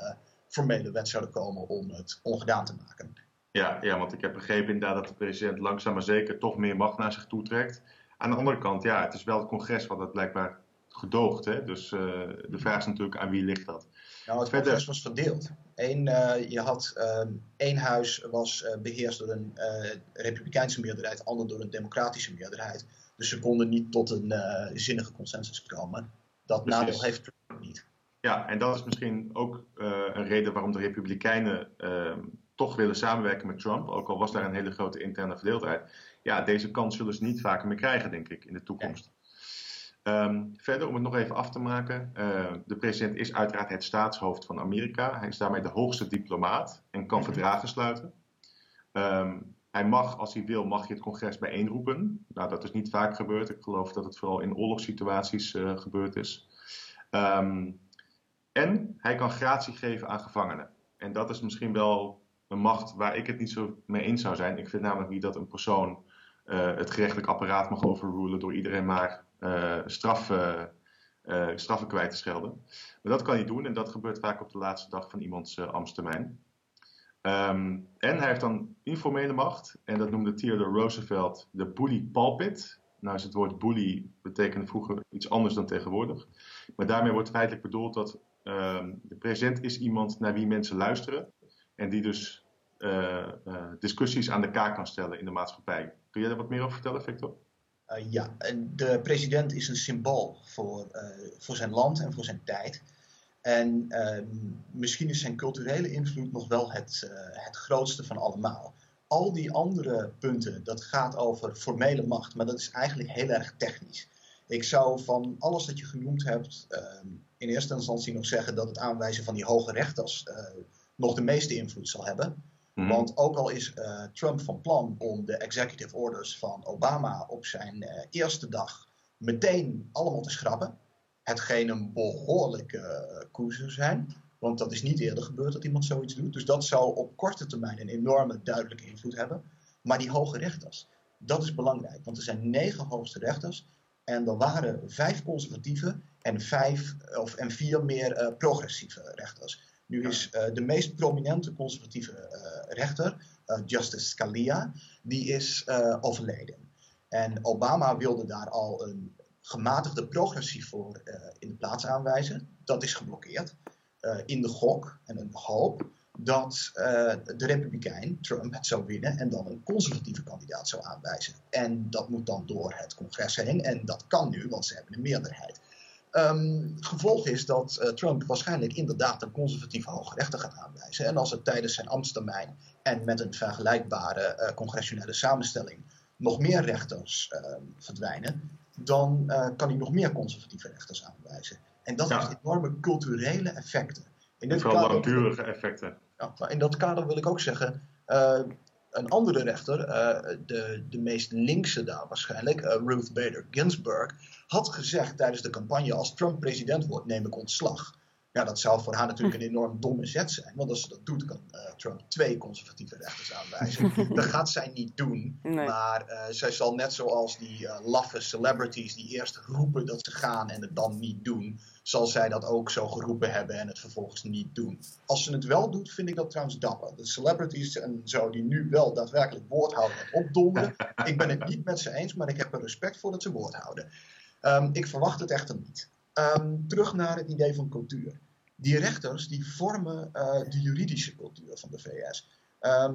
formele wet zouden komen om het ongedaan te maken. Ja, ja, want ik heb begrepen inderdaad dat de president langzaam maar zeker toch meer macht naar zich toe trekt. Aan de andere kant, ja, het is wel het congres wat het blijkbaar gedoogt. Hè? Dus uh, de vraag is natuurlijk aan wie ligt dat. Nou, het Verder... congres was verdeeld. Eén, uh, je had uh, één huis was uh, beheerst door een republikeinse meerderheid, ander door een democratische meerderheid. Dus ze konden niet tot een zinnige consensus komen. Dat Precies. nadeel heeft Trump niet. Ja, en dat is misschien ook uh, een reden waarom de Republikeinen uh, toch willen samenwerken met Trump. Ook al was daar een hele grote interne verdeeldheid. Ja, deze kans zullen ze niet vaker meer krijgen, denk ik, in de toekomst. Ja. Um, verder, om het nog even af te maken. Uh, de president is uiteraard het staatshoofd van Amerika. Hij is daarmee de hoogste diplomaat en kan mm -hmm. verdragen sluiten. Um, hij mag, als hij wil, mag je het congres bijeenroepen. Nou, dat is niet vaak gebeurd. Ik geloof dat het vooral in oorlogssituaties uh, gebeurd is. Um, en hij kan gratie geven aan gevangenen. En dat is misschien wel een macht waar ik het niet zo mee eens zou zijn. Ik vind namelijk niet dat een persoon uh, het gerechtelijk apparaat mag overrulen door iedereen maar uh, straffen kwijt te schelden. Maar dat kan hij doen en dat gebeurt vaak op de laatste dag van iemands ambtstermijn. Um, en hij heeft dan informele macht en dat noemde Theodore Roosevelt de bully pulpit. Nou is het woord bully betekende vroeger iets anders dan tegenwoordig. Maar daarmee wordt feitelijk bedoeld dat ehm, de president is iemand naar wie mensen luisteren. En die dus uh, discussies aan de kaak kan stellen in de maatschappij. Kun jij daar wat meer over vertellen, Victor? Uh, ja, de president is een symbool voor, voor zijn land en voor zijn tijd. En ehm, misschien is zijn culturele invloed nog wel het, het grootste van allemaal al die andere punten, dat gaat over formele macht, maar dat is eigenlijk heel erg technisch. Ik zou van alles dat je genoemd hebt, ehm, in eerste instantie nog zeggen dat het aanwijzen van die hoge rechters uh, nog de meeste invloed zal hebben. Mhm. Want ook al is uh, Trump van plan om de executive orders van Obama op zijn eerste dag meteen allemaal te schrappen, hetgeen een behoorlijke koers zou zijn, want dat is niet eerder gebeurd dat iemand zoiets doet. Dus dat zou op korte termijn een enorme duidelijke invloed hebben. Maar die hoge rechters, dat is belangrijk. Want er zijn negen hoogste rechters. En er waren vijf conservatieve en, vijf, of, en vier meer uh, progressieve rechters. Nu is uh, de meest prominente conservatieve uh, rechter, Justice Scalia, die is overleden. En Obama wilde daar al een gematigde progressief voor in de plaats aanwijzen. Dat is geblokkeerd. Eh, in de gok en de hoop dat uh, de Republikein, Trump, het zou winnen en dan een conservatieve kandidaat zou aanwijzen. En dat moet dan door het congres heen en dat kan nu, want ze hebben een meerderheid. Um, gevolg is dat Trump waarschijnlijk inderdaad een conservatieve hoge rechter gaat aanwijzen. En als het tijdens zijn ambtstermijn en met een vergelijkbare uh, congressionele samenstelling nog meer rechters uh, verdwijnen, dan kan hij nog meer conservatieve rechters aanwijzen. En dat heeft enorme culturele effecten. In dit Vooral langdurige effecten. Ja, in dat kader wil ik ook zeggen, uh, een andere rechter, uh, de, de meest linkse daar waarschijnlijk, Ruth Bader Ginsburg, had gezegd tijdens de campagne: als Trump president wordt, neem ik ontslag. Ja, dat zou voor haar natuurlijk een enorm domme zet zijn. Want als ze dat doet, kan uh, Trump twee conservatieve rechters aanwijzen. dat gaat zij niet doen. Maar uh, zij zal net zoals die uh, laffe celebrities die eerst roepen dat ze gaan en het dan niet doen, zal zij dat ook zo geroepen hebben en het vervolgens niet doen. Als ze het wel doet, vind ik dat trouwens dapper. De celebrities en zo die nu wel daadwerkelijk woord houden en opdonderen. ik ben het niet met ze eens, maar ik heb er respect voor dat ze woord houden. Um, ik verwacht het echter niet. Um, terug naar het idee van cultuur die rechters die vormen uh, de juridische cultuur van de VS. Um, ehm,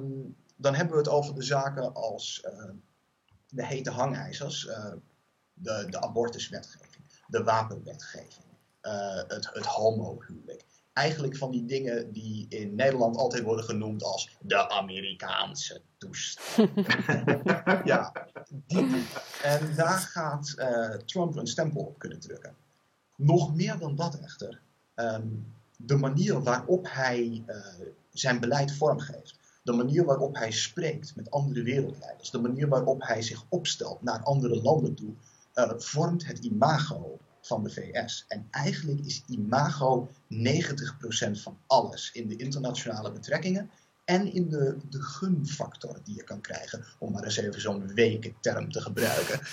dan hebben we het over de zaken als uh, de hete hangijzers, uh, de, de abortuswetgeving, de wapenwetgeving, het, het homohuwelijk. Eigenlijk van die dingen die in Nederland altijd worden genoemd als de Amerikaanse toestand. ja, die. En daar gaat Trump een stempel op kunnen drukken. Nog meer dan dat echter Ehm, de manier waarop hij uh, zijn beleid vormgeeft. De manier waarop hij spreekt met andere wereldleiders. De manier waarop hij zich opstelt naar andere landen toe. Uh, vormt het imago van de VS. En eigenlijk is imago 90% van alles in de internationale betrekkingen en in de, de gunfactor die je kan krijgen, om maar eens even zo'n weke term te gebruiken.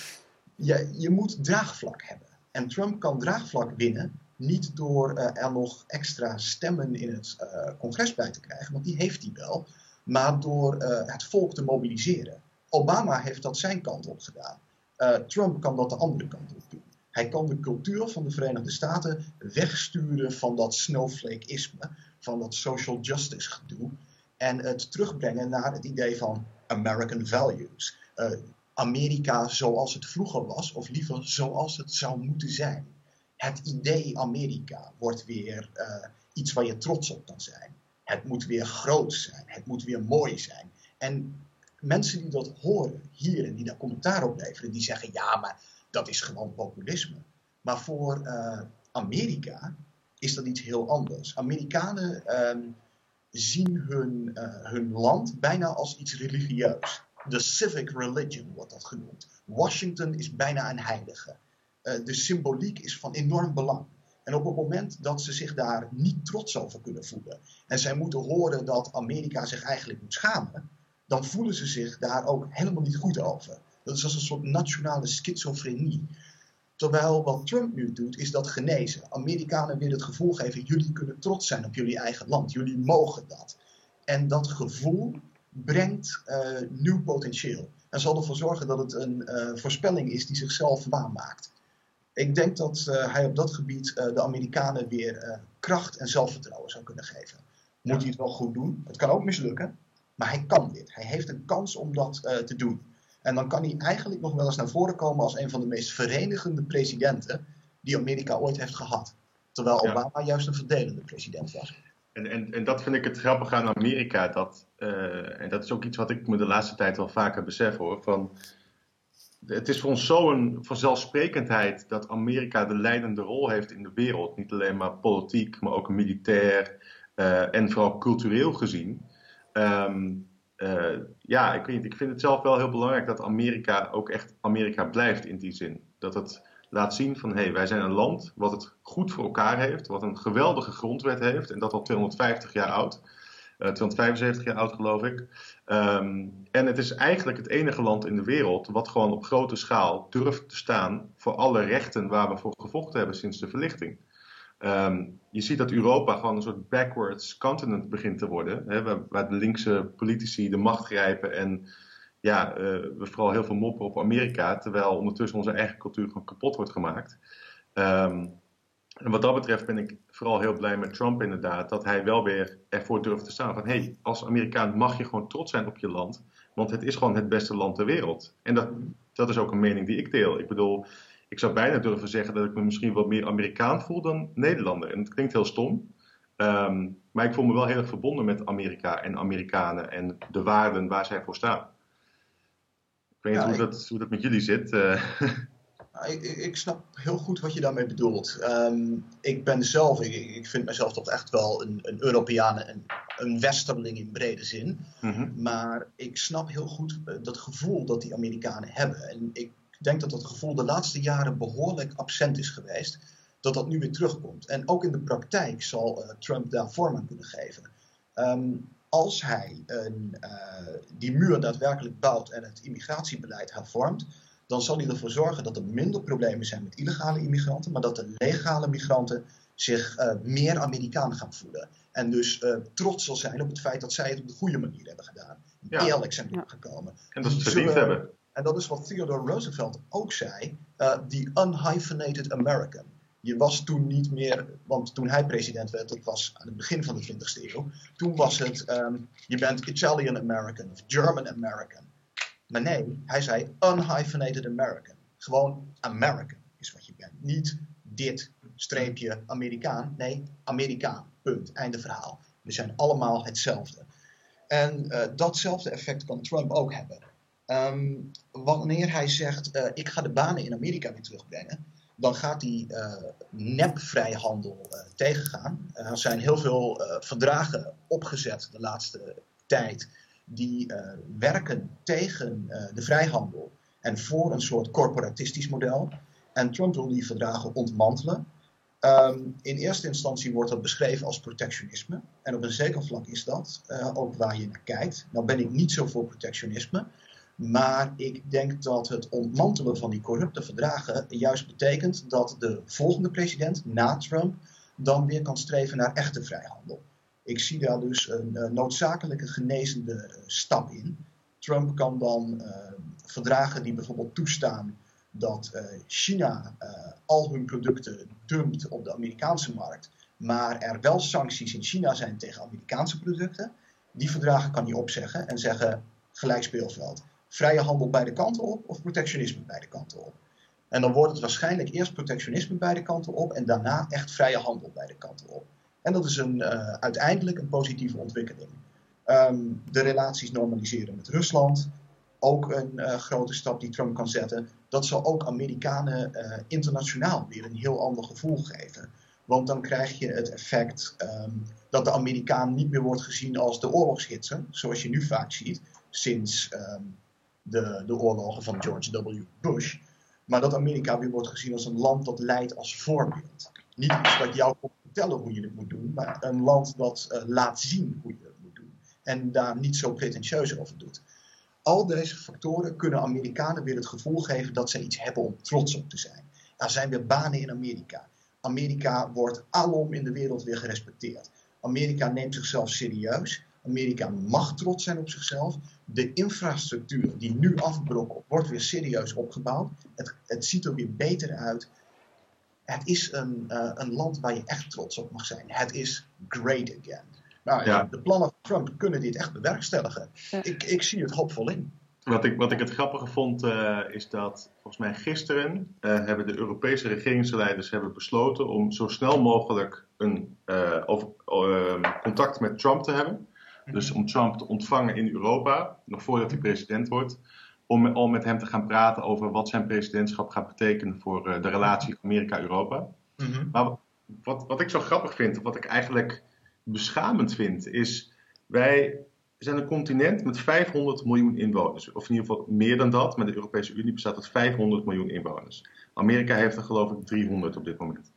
Je, je moet draagvlak hebben. En Trump kan draagvlak winnen niet door uh, er nog extra stemmen in het uh, congres bij te krijgen, want die heeft hij wel, maar door uh, het volk te mobiliseren. Obama heeft dat zijn kant op gedaan. Trump kan dat de andere kant op doen. Hij kan de cultuur van de Verenigde Staten wegsturen van dat snowflake-isme, van dat social justice gedoe, en het terugbrengen naar het idee van American values. Amerika zoals het vroeger was, of liever zoals het zou moeten zijn het idee Amerika wordt weer uh, iets waar je trots op kan zijn. Het moet weer groot zijn. Het moet weer mooi zijn. En mensen die dat horen hier en die daar commentaar op leveren, die zeggen: ja, maar dat is gewoon populisme. Maar voor uh, Amerika is dat iets heel anders. Amerikanen uh, zien hun, uh, hun land bijna als iets religieus. De civic religion wordt dat genoemd. Washington is bijna een heilige. Eh, de symboliek is van enorm belang. En op het moment dat ze zich daar niet trots over kunnen voelen en zij moeten horen dat Amerika zich eigenlijk moet schamen, dan voelen ze zich daar ook helemaal niet goed over. Dat is als een soort nationale schizofrenie. Terwijl wat Trump nu doet, is dat genezen. Amerikanen weer het gevoel geven: jullie kunnen trots zijn op jullie eigen land, jullie mogen dat. En dat gevoel, brengt nieuw potentieel. En zal ervoor zorgen dat het een voorspelling is die zichzelf waarmaakt. Ik denk dat hij op dat gebied de Amerikanen weer kracht en zelfvertrouwen zou kunnen geven. Moet hij het wel goed doen? Het kan ook mislukken, maar hij kan dit. Hij heeft een kans om dat te doen. En dan kan hij eigenlijk nog wel eens naar voren komen als een van de meest verenigende presidenten die Amerika ooit heeft gehad. Terwijl Obama juist een verdelende president was. En, en, en dat vind ik het grappige aan Amerika. Dat, uh, en dat is ook iets wat ik me de laatste tijd wel vaker besef hoor. Van, het is voor ons zo'n vanzelfsprekendheid dat Amerika de leidende rol heeft in de wereld. Niet alleen maar politiek, maar ook militair uh, en vooral cultureel gezien. Um, uh, ja, ik, weet ik vind het zelf wel heel belangrijk dat Amerika ook echt Amerika blijft in die zin. Dat het laat zien van hé, hey, wij zijn een land wat het goed voor elkaar heeft, wat een geweldige grondwet heeft en dat al 250 jaar oud. Uh, 275 jaar oud geloof ik. Um, en het is eigenlijk het enige land in de wereld wat gewoon op grote schaal durft te staan voor alle rechten waar we voor gevochten hebben sinds de verlichting. Um, je ziet dat Europa gewoon een soort backwards continent begint te worden. Hè, waar, waar, de linkse politici de macht grijpen en ja, uh, we vooral heel veel moppen op Amerika, terwijl ondertussen onze eigen cultuur gewoon kapot wordt gemaakt. Um, en wat dat betreft ben ik vooral heel blij met Trump inderdaad, dat hij wel weer ervoor durft te staan van hé, hey, als Amerikaan mag je gewoon trots zijn op je land, want het is gewoon het beste land ter wereld. En dat, dat is ook een mening die ik deel. Ik bedoel, ik zou bijna durven zeggen dat ik me misschien wat meer Amerikaan voel dan Nederlander. En het klinkt heel stom. Um, maar ik voel me wel heel erg verbonden met Amerika en Amerikanen en de waarden waar zij voor staan. Ik weet niet hoe, dat, hoe dat met jullie zit. Uh. Ik, ik, snap heel goed wat je daarmee bedoelt. Um, ik ben zelf, ik, ik, vind mezelf toch echt wel een, een Europeaan, een, een westerling in brede zin. Mm -hmm. Maar ik snap heel goed uh, dat gevoel dat die Amerikanen hebben. En ik ik denk dat dat gevoel de laatste jaren behoorlijk absent is geweest. Dat dat nu weer terugkomt. En ook in de praktijk zal uh, Trump daar vorm aan kunnen geven. Um, als hij een, uh, die muur daadwerkelijk bouwt en het immigratiebeleid hervormt, dan zal hij ervoor zorgen dat er minder problemen zijn met illegale immigranten, maar dat de legale migranten zich uh, meer Amerikaan gaan voelen. En dus uh, trots zal zijn op het feit dat zij het op de goede manier hebben gedaan. Ja. Eerlijk zijn gekomen. En dat ze het verdiend hebben. En dat is wat Theodore Roosevelt ook zei, the uh, unhyphenated American. Je was toen niet meer, want toen hij president werd, dat was aan het begin van de 20e eeuw, toen was het, um, je bent Italian American of German American. Maar nee, hij zei unhyphenated American. Gewoon American is wat je bent. Niet dit streepje Amerikaan. Nee, Amerikaan. Punt. Einde verhaal. We zijn allemaal hetzelfde. En uh, datzelfde effect kan Trump ook hebben. Um, wanneer hij zegt, uh, ik ga de banen in Amerika weer terugbrengen, dan gaat hij uh, nepvrijhandel tegengaan. er zijn heel veel verdragen opgezet de laatste tijd die werken tegen de vrijhandel en voor een soort corporatistisch model. En Trump wil die verdragen ontmantelen. Um, in eerste instantie wordt dat beschreven als protectionisme. En op een zeker vlak is dat ook waar je naar kijkt. Nou ben ik niet zo voor protectionisme. Maar ik denk dat het ontmantelen van die corrupte verdragen juist betekent dat de volgende president na Trump dan weer kan streven naar echte vrijhandel. Ik zie daar dus een uh, noodzakelijke genezende uh, stap in. Trump kan dan uh, verdragen die bijvoorbeeld toestaan dat China al hun producten dumpt op de Amerikaanse markt, maar er wel sancties in China zijn tegen Amerikaanse producten. Die verdragen kan hij opzeggen en zeggen gelijk speelveld vrije handel beide kanten op of protectionisme beide kanten op. En dan wordt het waarschijnlijk eerst protectionisme beide kanten op en daarna echt vrije handel beide kanten op. En dat is een, uh, uiteindelijk een positieve ontwikkeling. Um, de relaties normaliseren met Rusland, ook een uh, grote stap die Trump kan zetten. Dat zal ook Amerikanen uh, internationaal weer een heel ander gevoel geven. Want dan krijg je het effect um, dat de Amerikaan niet meer wordt gezien als de oorlogshitser, zoals je nu vaak ziet, sinds um, de, de oorlogen van George W. Bush. Maar dat Amerika weer wordt gezien als een land dat leidt als voorbeeld. Niet iets wat jou komt vertellen hoe je het moet doen, maar een land dat uh, laat zien hoe je het moet doen. En daar niet zo pretentieus over doet. Al deze factoren kunnen Amerikanen weer het gevoel geven dat ze iets hebben om trots op te zijn. Er zijn weer banen in Amerika. Amerika wordt alom in de wereld weer gerespecteerd. Amerika neemt zichzelf serieus. Amerika mag trots zijn op zichzelf. De infrastructuur die nu afbrokkelt, wordt weer serieus opgebouwd. Het, het ziet er weer beter uit. Het is een, uh, een land waar je echt trots op mag zijn. Het is great again. Nou, ja. De plannen van Trump kunnen dit echt bewerkstelligen. Ja. Ik, ik zie het hoopvol in. Wat ik, wat ik het grappige vond, uh, is dat volgens mij gisteren uh, hebben de Europese regeringsleiders hebben besloten om zo snel mogelijk een uh, over, contact met Trump te hebben. Dus om Trump te ontvangen in Europa, nog voordat hij president wordt. Om al met hem te gaan praten over wat zijn presidentschap gaat betekenen voor de relatie Amerika-Europa. Mm -hmm. Maar wat, wat ik zo grappig vind, of wat ik eigenlijk beschamend vind, is wij zijn een continent met 500 miljoen inwoners. Of in ieder geval meer dan dat, maar de Europese Unie bestaat uit 500 miljoen inwoners. Amerika heeft er geloof ik 300 op dit moment.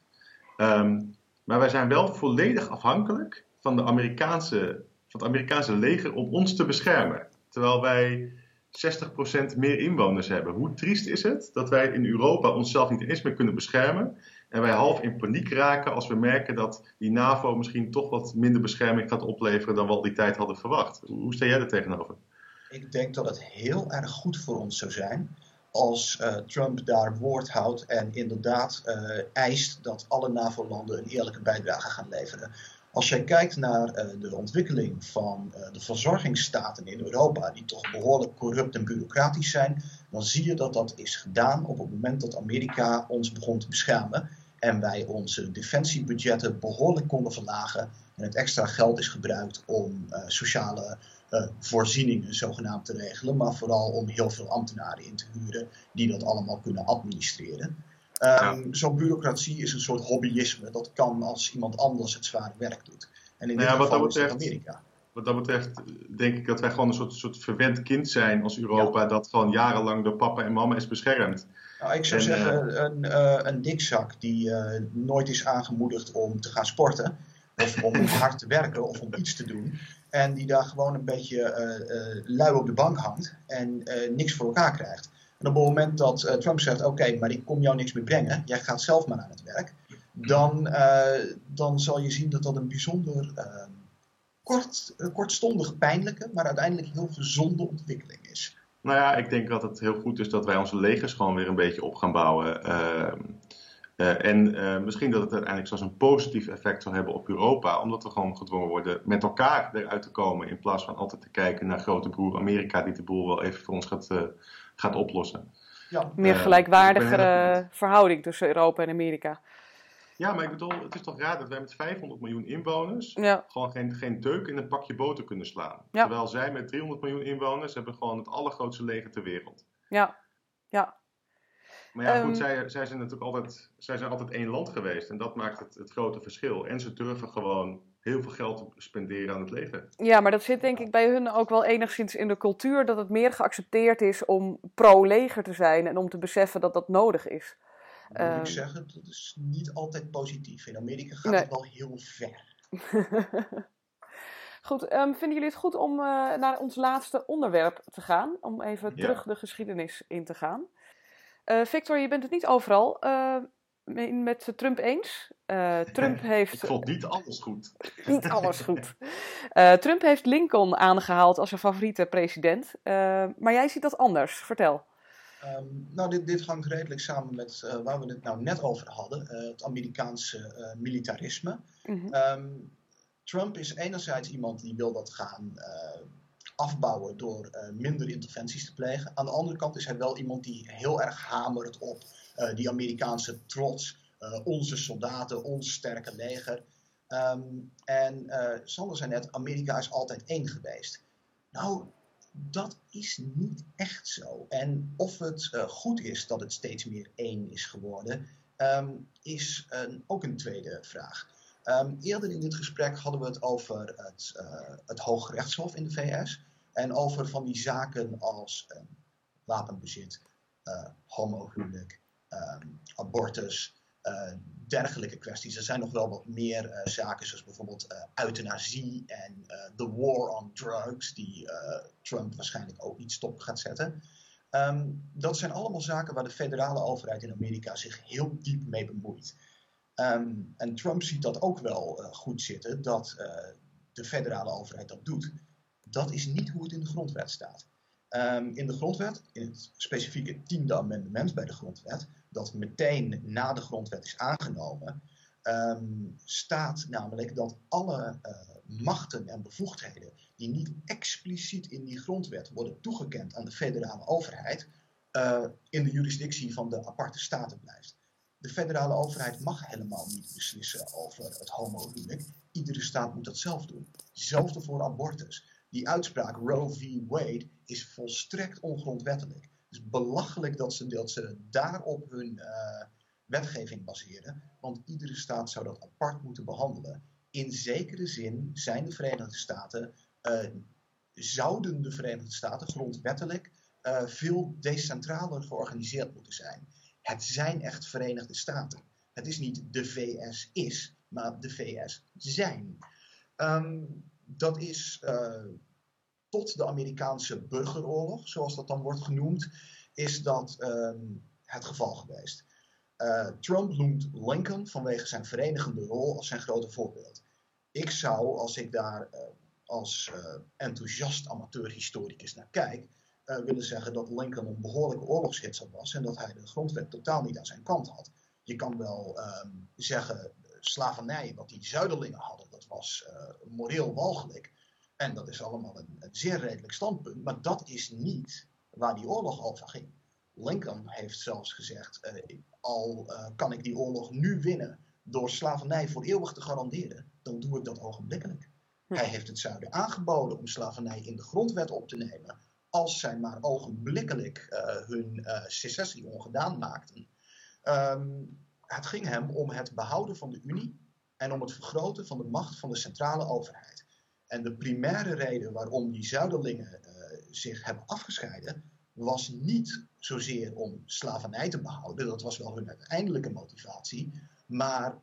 Um, maar wij zijn wel volledig afhankelijk van, de Amerikaanse, van het Amerikaanse leger om ons te beschermen. Terwijl wij 60% meer inwoners hebben. Hoe triest is het dat wij in Europa onszelf niet eens meer kunnen beschermen en wij half in paniek raken als we merken dat die NAVO misschien toch wat minder bescherming gaat opleveren dan we al die tijd hadden verwacht. Hoe sta jij er tegenover? Ik denk dat het heel erg goed voor ons zou zijn als uh, Trump daar woord houdt en inderdaad uh, eist dat alle NAVO-landen een eerlijke bijdrage gaan leveren. Als jij kijkt naar uh, de ontwikkeling van de verzorgingsstaten in Europa, die toch behoorlijk corrupt en bureaucratisch zijn, dan zie je dat dat is gedaan op het moment dat Amerika ons begon te beschermen en wij onze defensiebudgetten behoorlijk konden verlagen. En het extra geld is gebruikt om uh, sociale voorzieningen zogenaamd te regelen, maar vooral om heel veel ambtenaren in te huren die dat allemaal kunnen administreren. Um, ja. Zo'n bureaucratie is een soort hobbyisme. Dat kan als iemand anders het zware werk doet. En in dit nou ja, geval is Amerika. Wat dat betreft denk ik dat wij gewoon een soort, soort verwend kind zijn als Europa, ja. dat gewoon jarenlang door papa en mama is beschermd. Nou, ik zou en, zeggen, uh, een, uh, een dikzak die uh, nooit is aangemoedigd om te gaan sporten. Of om hard te werken of om iets te doen. En die daar gewoon een beetje lui op de bank hangt en niks voor elkaar krijgt. En op het moment dat Trump zegt: Oké, maar ik kom jou niks meer brengen, jij gaat zelf maar aan het werk. Dan, dan zal je zien dat dat een bijzonder kort, kortstondig pijnlijke, maar uiteindelijk heel gezonde ontwikkeling is. Nou ja, ik denk dat het heel goed is dat wij onze legers gewoon weer een beetje op gaan bouwen. En misschien dat het uiteindelijk zelfs een positief effect zal hebben op Europa, omdat we gewoon gedwongen worden met elkaar eruit te komen, in plaats van altijd te kijken naar grote broer Amerika, die de boel wel even voor ons gaat, gaat oplossen. Ja. Meer gelijkwaardigere verhouding tussen Europa en Amerika. Ja, maar ik bedoel, het is toch raar dat wij met 500 miljoen inwoners ja. gewoon geen, geen deuk in een pakje boter kunnen slaan. Ja. Terwijl zij met 300 miljoen inwoners hebben gewoon het allergrootste leger ter wereld. Ja, ja. Maar ja, goed, um, zij, zij zijn natuurlijk altijd, zij zijn altijd één land geweest. En dat maakt het, het grote verschil. En ze durven gewoon heel veel geld spenderen aan het leger. Ja, maar dat zit denk ik bij hun ook wel enigszins in de cultuur. Dat het meer geaccepteerd is om pro-leger te zijn. En om te beseffen dat dat nodig is moet ik ehm. zeggen, dat is niet altijd positief. In Amerika gaat nee. het wel heel ver. goed, um, vinden jullie het goed om uh, naar ons laatste onderwerp te gaan? Om even ja. terug de geschiedenis in te gaan. Uh, Victor, je bent het niet overal uh, met Trump eens. Trump heeft. Ik vond niet alles goed. niet alles goed. Trump heeft Lincoln aangehaald als zijn favoriete president. maar jij ziet dat anders. Vertel. Um, nou, dit, dit, hangt redelijk samen met uh, waar we het nou net over hadden, uh, het Amerikaanse uh, militarisme. -hmm. um, Trump is enerzijds iemand die wil dat gaan afbouwen door minder interventies te plegen. Aan de andere kant is hij wel iemand die heel erg hamert op die Amerikaanse trots, onze soldaten, ons sterke leger. Um, en Sander zei net, Amerika is altijd één geweest. Nou, dat is niet echt zo. En of het goed is dat het steeds meer één is geworden, um, is een, ook een tweede vraag. Um, eerder in dit gesprek hadden we het over het, uh, het Hooggerechtshof in de VS en over van die zaken als wapenbezit, uh, homohuwelijk, abortus, uh, dergelijke kwesties. Er zijn nog wel wat meer uh, zaken, zoals bijvoorbeeld uh, euthanasie en the war on drugs, die Trump waarschijnlijk ook niet stop gaat zetten. Um, dat zijn allemaal zaken waar de federale overheid in Amerika zich heel diep mee bemoeit. Um, en Trump ziet dat ook wel goed zitten, dat de federale overheid dat doet. Dat is niet hoe het in de grondwet staat. Ehm, in de grondwet, in het specifieke tiende amendement bij de grondwet, dat meteen na de grondwet is aangenomen, ehm, staat namelijk dat alle uh, machten en bevoegdheden die niet expliciet in die grondwet worden toegekend aan de federale overheid, uh, in de jurisdictie van de aparte staten blijft. De federale overheid mag helemaal niet beslissen over het homohuwelijk. Iedere staat moet dat zelf doen. Hetzelfde voor abortus. Die uitspraak Roe v. Wade is volstrekt ongrondwettelijk. Is belachelijk dat ze, dat ze daarop hun uh, wetgeving baseren, want iedere staat zou dat apart moeten behandelen. In zekere zin zijn de Verenigde Staten, uh, zouden de Verenigde Staten grondwettelijk uh, veel decentraler georganiseerd moeten zijn. Het zijn echt Verenigde Staten. Het is niet de VS is, maar de VS zijn. Um, dat is tot de Amerikaanse burgeroorlog, zoals dat dan wordt genoemd, is dat um, het geval geweest. Uh, Trump noemt Lincoln vanwege zijn verenigende rol als zijn grote voorbeeld. Ik zou, als ik daar uh, als enthousiast amateurhistoricus naar kijk, willen zeggen dat Lincoln een behoorlijke oorlogshitser was en dat hij de grondwet totaal niet aan zijn kant had. Je kan wel um, zeggen, slavernij, wat die zuiderlingen hadden, dat was moreel walgelijk. En dat is allemaal een, een, zeer redelijk standpunt, maar dat is niet waar die oorlog over ging. Lincoln heeft zelfs gezegd, uh, al uh, kan ik die oorlog nu winnen door slavernij voor eeuwig te garanderen, dan doe ik dat ogenblikkelijk. Hm. Hij heeft het zuiden aangeboden om slavernij in de grondwet op te nemen, als zij maar ogenblikkelijk uh, hun secessie ongedaan maakten. Um, het ging hem om het behouden van de Unie en om het vergroten van de macht van de centrale overheid. En de primaire reden waarom die zuiderlingen uh, zich hebben afgescheiden, was niet zozeer om slavernij te behouden, dat was wel hun uiteindelijke motivatie, maar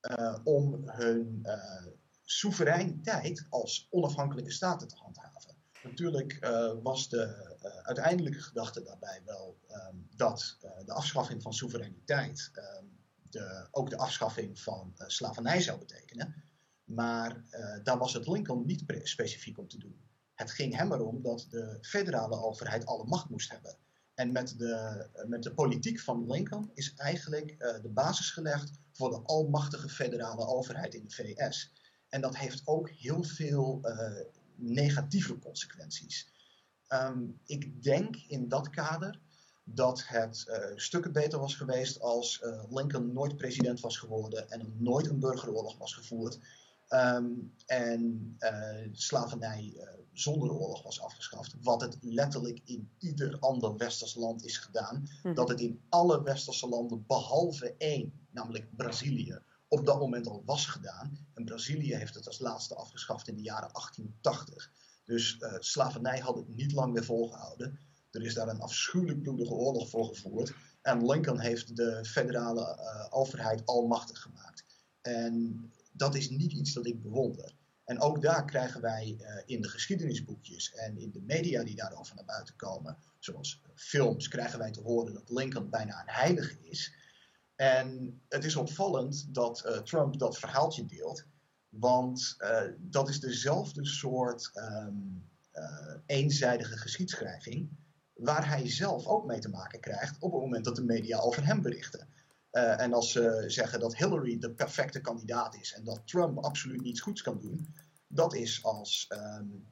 uh, om hun uh, soevereiniteit als onafhankelijke staten te handhaven. Natuurlijk was de uiteindelijke gedachte daarbij wel um, dat de afschaffing van soevereiniteit um, de, ook de afschaffing van slavernij zou betekenen. Maar uh, daar was het Lincoln niet specifiek om te doen. Het ging hem erom dat de federale overheid alle macht moest hebben. En met de, met de politiek van Lincoln is eigenlijk uh, de basis gelegd voor de almachtige federale overheid in de VS. En dat heeft ook heel veel uh, negatieve consequenties. Um, ik denk in dat kader dat het uh, stukken beter was geweest als Lincoln nooit president was geworden en nooit een burgeroorlog was gevoerd. Um, en uh, slavernij uh, zonder oorlog was afgeschaft. Wat het letterlijk in ieder ander westers land is gedaan. Hm. Dat het in alle westerse landen behalve één, namelijk Brazilië, op dat moment al was gedaan. En Brazilië heeft het als laatste afgeschaft in de jaren 1880. Dus uh, slavernij had het niet lang meer volgehouden. Er is daar een afschuwelijk bloedige oorlog voor gevoerd. En Lincoln heeft de federale overheid almachtig gemaakt. En dat is niet iets dat ik bewonder. En ook daar krijgen wij uh, in de geschiedenisboekjes en in de media die daarover naar buiten komen, zoals films, krijgen wij te horen dat Lincoln bijna een heilige is. En het is opvallend dat uh, Trump dat verhaaltje deelt, want dat is dezelfde soort um, eenzijdige geschiedschrijving waar hij zelf ook mee te maken krijgt op het moment dat de media over hem berichten. Uh, en als ze zeggen dat Hillary de perfecte kandidaat is en dat Trump absoluut niets goeds kan doen, dat is, als, um,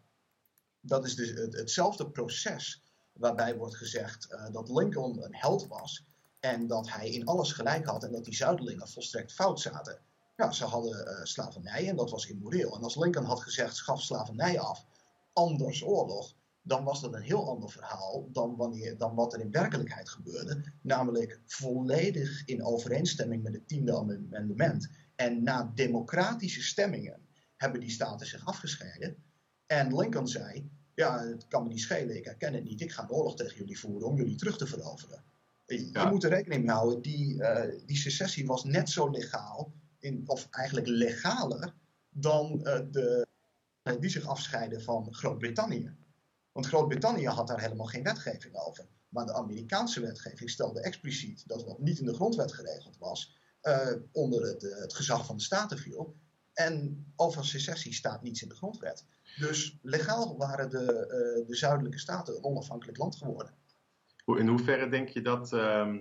dat is dus het, hetzelfde proces waarbij wordt gezegd uh, dat Lincoln een held was en dat hij in alles gelijk had en dat die Zuiderlingen volstrekt fout zaten. Ja, ze hadden uh, slavernij en dat was immoreel. En als Lincoln had gezegd schaf slavernij af, anders oorlog, dan was dat een heel ander verhaal dan, wanneer, dan wat er in werkelijkheid gebeurde. Namelijk volledig in overeenstemming met het tiende amendement. En na democratische stemmingen hebben die staten zich afgescheiden. En Lincoln zei, ja, het kan me niet schelen, ik herken het niet. Ik ga een oorlog tegen jullie voeren om jullie terug te veroveren. Ja. Je moet er rekening mee houden, die, uh, die secessie was net zo legaal, in, of eigenlijk legaler, dan uh, de, die zich afscheiden van Groot-Brittannië. Want Groot-Brittannië had daar helemaal geen wetgeving over. Maar de Amerikaanse wetgeving stelde expliciet dat wat niet in de grondwet geregeld was, uh, onder het, uh, het, gezag van de staten viel. En over secessie staat niets in de grondwet. Dus legaal waren de, uh, de zuidelijke staten een onafhankelijk land geworden. In hoeverre denk je dat, uh,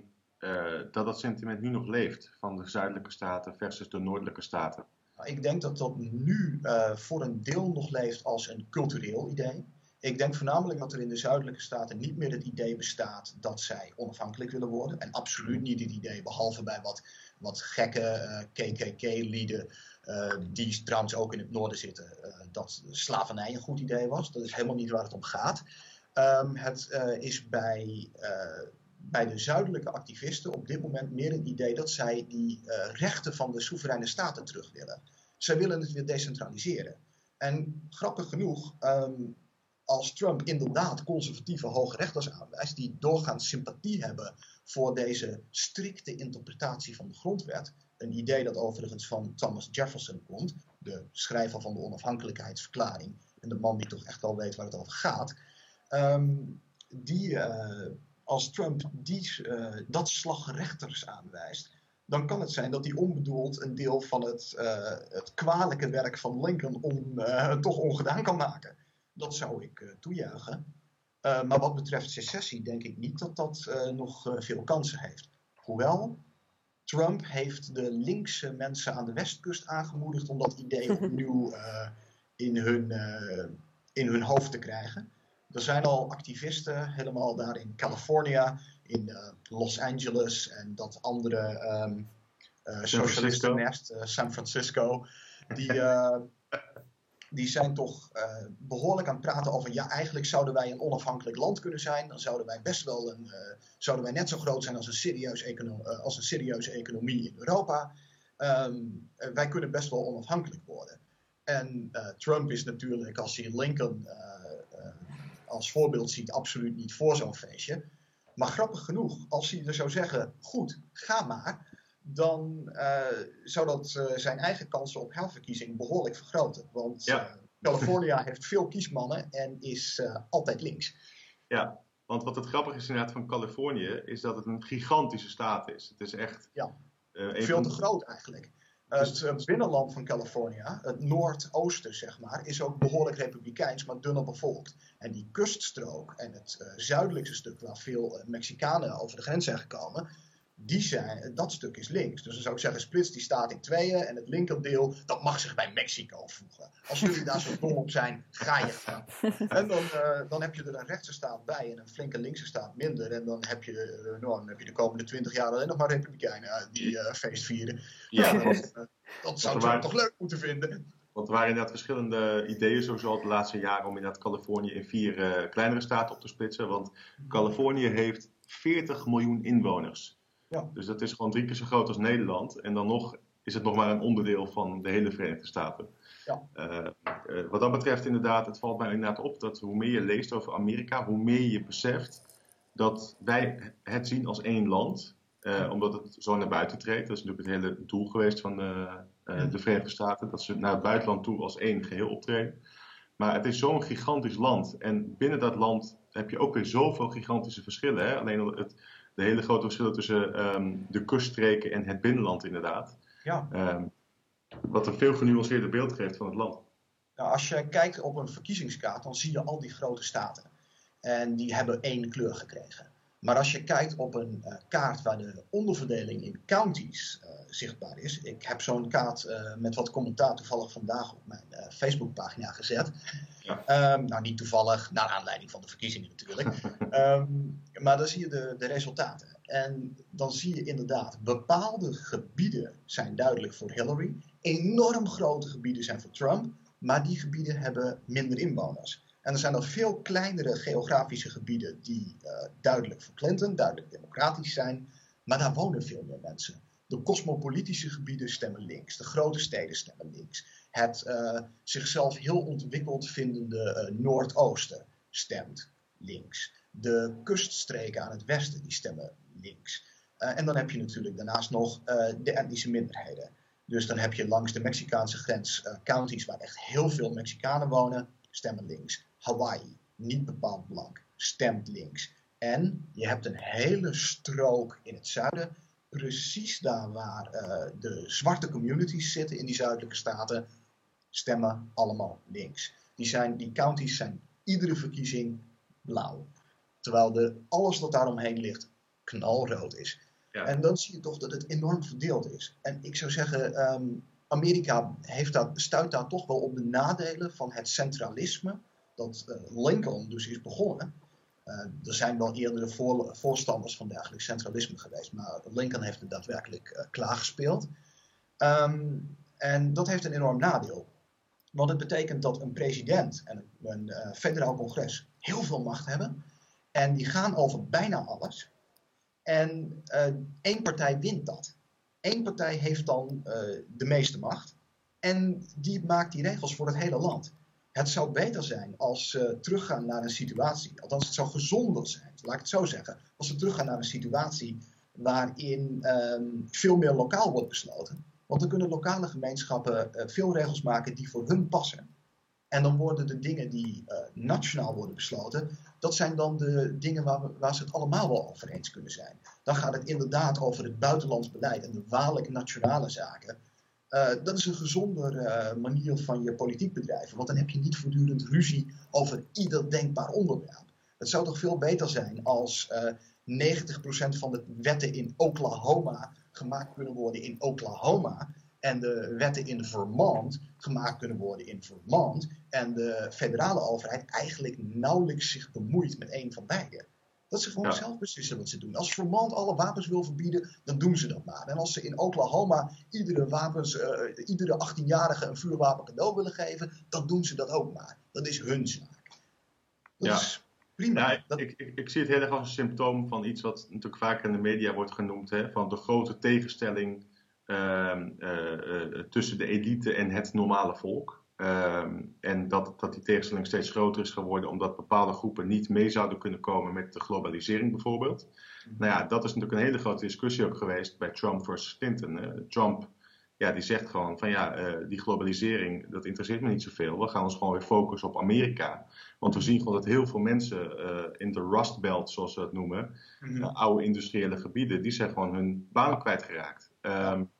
dat dat sentiment nu nog leeft van de zuidelijke staten versus de noordelijke staten? Nou, ik denk dat dat nu voor een deel nog leeft als een cultureel idee. Ik denk voornamelijk dat er in de zuidelijke staten niet meer het idee bestaat dat zij onafhankelijk willen worden. En absoluut niet het idee, behalve bij wat, wat gekke uh, KKK-lieden, uh, die trouwens ook in het noorden zitten, uh, dat slavernij een goed idee was. Dat is helemaal niet waar het om gaat. Um, het is bij, bij de zuidelijke activisten op dit moment meer het idee dat zij die rechten van de soevereine staten terug willen. Zij willen het weer decentraliseren. En grappig genoeg, um, als Trump inderdaad conservatieve hoge rechters aanwijst, die doorgaans sympathie hebben voor deze strikte interpretatie van de grondwet, een idee dat overigens van Thomas Jefferson komt, de schrijver van de onafhankelijkheidsverklaring en de man die toch echt wel weet waar het over gaat, um, die, uh, als Trump die, uh, dat slag rechters aanwijst, dan kan het zijn dat hij onbedoeld een deel van het, uh, het kwalijke werk van Lincoln toch ongedaan kan maken. Dat zou ik uh, toejuichen. Uh, maar wat betreft secessie denk ik niet dat dat uh, nog veel kansen heeft. Hoewel, Trump heeft de linkse mensen aan de westkust aangemoedigd om dat idee opnieuw in, hun, in hun hoofd te krijgen. Er zijn al activisten helemaal daar in California, in Los Angeles en dat andere um, socialistennest, San Francisco, die die zijn toch uh, behoorlijk aan het praten over, ja, eigenlijk zouden wij een onafhankelijk land kunnen zijn. Dan zouden wij best wel een, uh, zouden wij net zo groot zijn als een, een serieuze economie in Europa. Um, wij kunnen best wel onafhankelijk worden. En Trump is natuurlijk, als hij Lincoln als voorbeeld ziet, absoluut niet voor zo'n feestje. Maar grappig genoeg, als hij er zou zeggen, goed, ga maar, dan uh, zou dat uh, zijn eigen kansen op herverkiezing behoorlijk vergroten. Want ja. uh, California heeft veel kiesmannen en is altijd links. Ja, want wat het grappige is inderdaad van Californië, is dat het een gigantische staat is. Het is echt... Ja, veel te groot eigenlijk. Het binnenland van California, het noordoosten zeg maar, is ook behoorlijk republikeins, maar dunner bevolkt. En die kuststrook en het zuidelijkste stuk, waar veel Mexicanen over de grens zijn gekomen, die zijn, dat stuk is links. Dus dan zou ik zeggen, splits die staat in tweeën en het linkerdeel, dat mag zich bij Mexico voegen. Als jullie daar zo dom op zijn, ga je gaan. En dan, uh, dan heb je er een rechtse staat bij en een flinke linkse staat minder. En dan heb je, uh, nou, dan heb je de komende twintig jaar alleen nog maar republikeinen die uh, feest vieren. Ja, dat, dat zou ik waren... toch leuk moeten vinden. Want er waren inderdaad verschillende ideeën, sowieso de laatste jaren, om inderdaad Californië in vier kleinere staten op te splitsen. Want Californië heeft 40 miljoen inwoners. Ja. Dus dat is gewoon drie keer zo groot als Nederland. En dan nog is het nog maar een onderdeel van de hele Verenigde Staten. Ja. Uh, uh, wat dat betreft inderdaad, het valt mij inderdaad op dat hoe meer je leest over Amerika, hoe meer je beseft dat wij het zien als één land. Uh, omdat het zo naar buiten treedt. Dat is natuurlijk het hele doel geweest van de, de Verenigde Staten. Dat ze naar het buitenland toe als één geheel optreden. Maar het is zo'n gigantisch land. En binnen dat land heb je ook weer zoveel gigantische verschillen. Hè? Alleen het, de hele grote verschillen tussen um, de kuststreken en het binnenland inderdaad. Ja. Um, wat een veel genuanceerder beeld geeft van het land. Nou, als je kijkt op een verkiezingskaart, dan zie je al die grote staten. En die hebben één kleur gekregen. Maar als je kijkt op een uh, kaart waar de onderverdeling in counties uh, zichtbaar is. Ik heb zo'n kaart uh, met wat commentaar toevallig vandaag op mijn Facebookpagina gezet. Ja. Um, nou, niet toevallig, naar aanleiding van de verkiezingen natuurlijk. um, maar dan zie je de, de, resultaten. En dan zie je inderdaad, bepaalde gebieden zijn duidelijk voor Hillary. Enorm grote gebieden zijn voor Trump. Maar die gebieden hebben minder inwoners. En er zijn dan veel kleinere geografische gebieden die uh, duidelijk voor Clinton, duidelijk democratisch zijn. Maar daar wonen veel meer mensen. De cosmopolitische gebieden stemmen links. De grote steden stemmen links. Het uh, zichzelf heel ontwikkeld vindende uh, Noordoosten stemt links. De kuststreken aan het westen die stemmen links. en dan heb je natuurlijk daarnaast nog de etnische minderheden. Dus dan heb je langs de Mexicaanse grens counties waar echt heel veel Mexicanen wonen, stemmen links. Hawaii, niet bepaald blank, stemt links. En je hebt een hele strook in het zuiden, precies daar waar eh, de zwarte communities zitten in die zuidelijke staten, stemmen allemaal links. Die, zijn, die counties zijn iedere verkiezing blauw. Terwijl de, alles wat daaromheen ligt knalrood is. Ja. En dan zie je toch dat het enorm verdeeld is. En ik zou zeggen, ehm, Amerika heeft dat, stuit daar toch wel op de nadelen van het centralisme dat uh, Lincoln dus is begonnen. Uh, er zijn wel eerdere voor, voorstanders van dergelijk centralisme geweest, maar Lincoln heeft het daadwerkelijk uh, klaargespeeld. Um, en dat heeft een enorm nadeel. Want het betekent dat een president en een, een federaal congres heel veel macht hebben. En die gaan over bijna alles. En één partij wint dat. Eén partij heeft dan de meeste macht. En die maakt die regels voor het hele land. Het zou beter zijn als ze teruggaan naar een situatie, althans het zou gezonder zijn, laat ik het zo zeggen, als ze teruggaan naar een situatie waarin ehm, veel meer lokaal wordt besloten. Want dan kunnen lokale gemeenschappen uh, veel regels maken die voor hun passen. En dan worden de dingen die uh, nationaal worden besloten, dat zijn dan de dingen waar, we, waar ze het allemaal wel over eens kunnen zijn. Dan gaat het inderdaad over het buitenlands beleid en de waarlijk nationale zaken. Uh, dat is een gezonder uh, manier van je politiek bedrijven. Want dan heb je niet voortdurend ruzie over ieder denkbaar onderwerp. Het zou toch veel beter zijn als uh, 90% van de wetten in Oklahoma gemaakt kunnen worden in Oklahoma. En de wetten in Vermont gemaakt kunnen worden in Vermont. En de federale overheid eigenlijk nauwelijks zich bemoeit met een van beide. Dat ze gewoon zelf beslissen wat ze doen. Als Vermont alle wapens wil verbieden, dan doen ze dat maar. En als ze in Oklahoma iedere, wapens, uh, iedere 18-jarige een vuurwapen cadeau willen geven, dan doen ze dat ook maar. Dat is hun zaak. Dat ja. is prima. Ja, ik, ik, ik, zie het heel erg als een symptoom van iets wat natuurlijk vaak in de media wordt genoemd, hè, van de grote tegenstelling tussen de elite en het normale volk. Um, en dat, dat die tegenstelling steeds groter is geworden omdat bepaalde groepen niet mee zouden kunnen komen met de globalisering bijvoorbeeld. Mm Nou ja, dat is natuurlijk een hele grote discussie ook geweest bij Trump versus Clinton. Trump ja, die zegt gewoon van ja, uh, die globalisering, dat interesseert me niet zoveel. We gaan ons gewoon weer focussen op Amerika. Want we zien gewoon dat heel veel mensen uh, in de Rust Belt, zoals ze dat noemen, mm -hmm. uh, oude industriële gebieden, die zijn gewoon hun banen kwijtgeraakt. Um,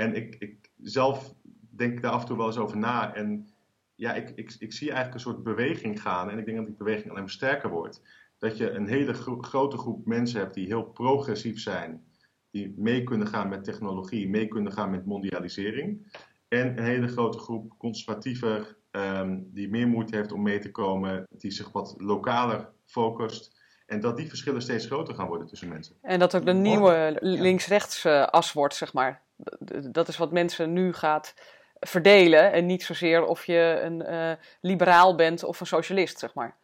en ik, ik zelf denk daar af en toe wel eens over na. En ja, ik, ik, ik zie eigenlijk een soort beweging gaan. En ik denk dat die beweging alleen maar sterker wordt. Dat je een hele gro grote groep mensen hebt die heel progressief zijn. Die mee kunnen gaan met technologie, mee kunnen gaan met mondialisering. En een hele grote groep conservatiever, um, die meer moeite heeft om mee te komen. Die zich wat lokaler focust. En dat die verschillen steeds groter gaan worden tussen mensen. En dat ook de nieuwe links-rechts uh, as wordt, zeg maar. Dat is wat mensen nu gaat verdelen en niet zozeer of je een uh, liberaal bent of een socialist, zeg maar.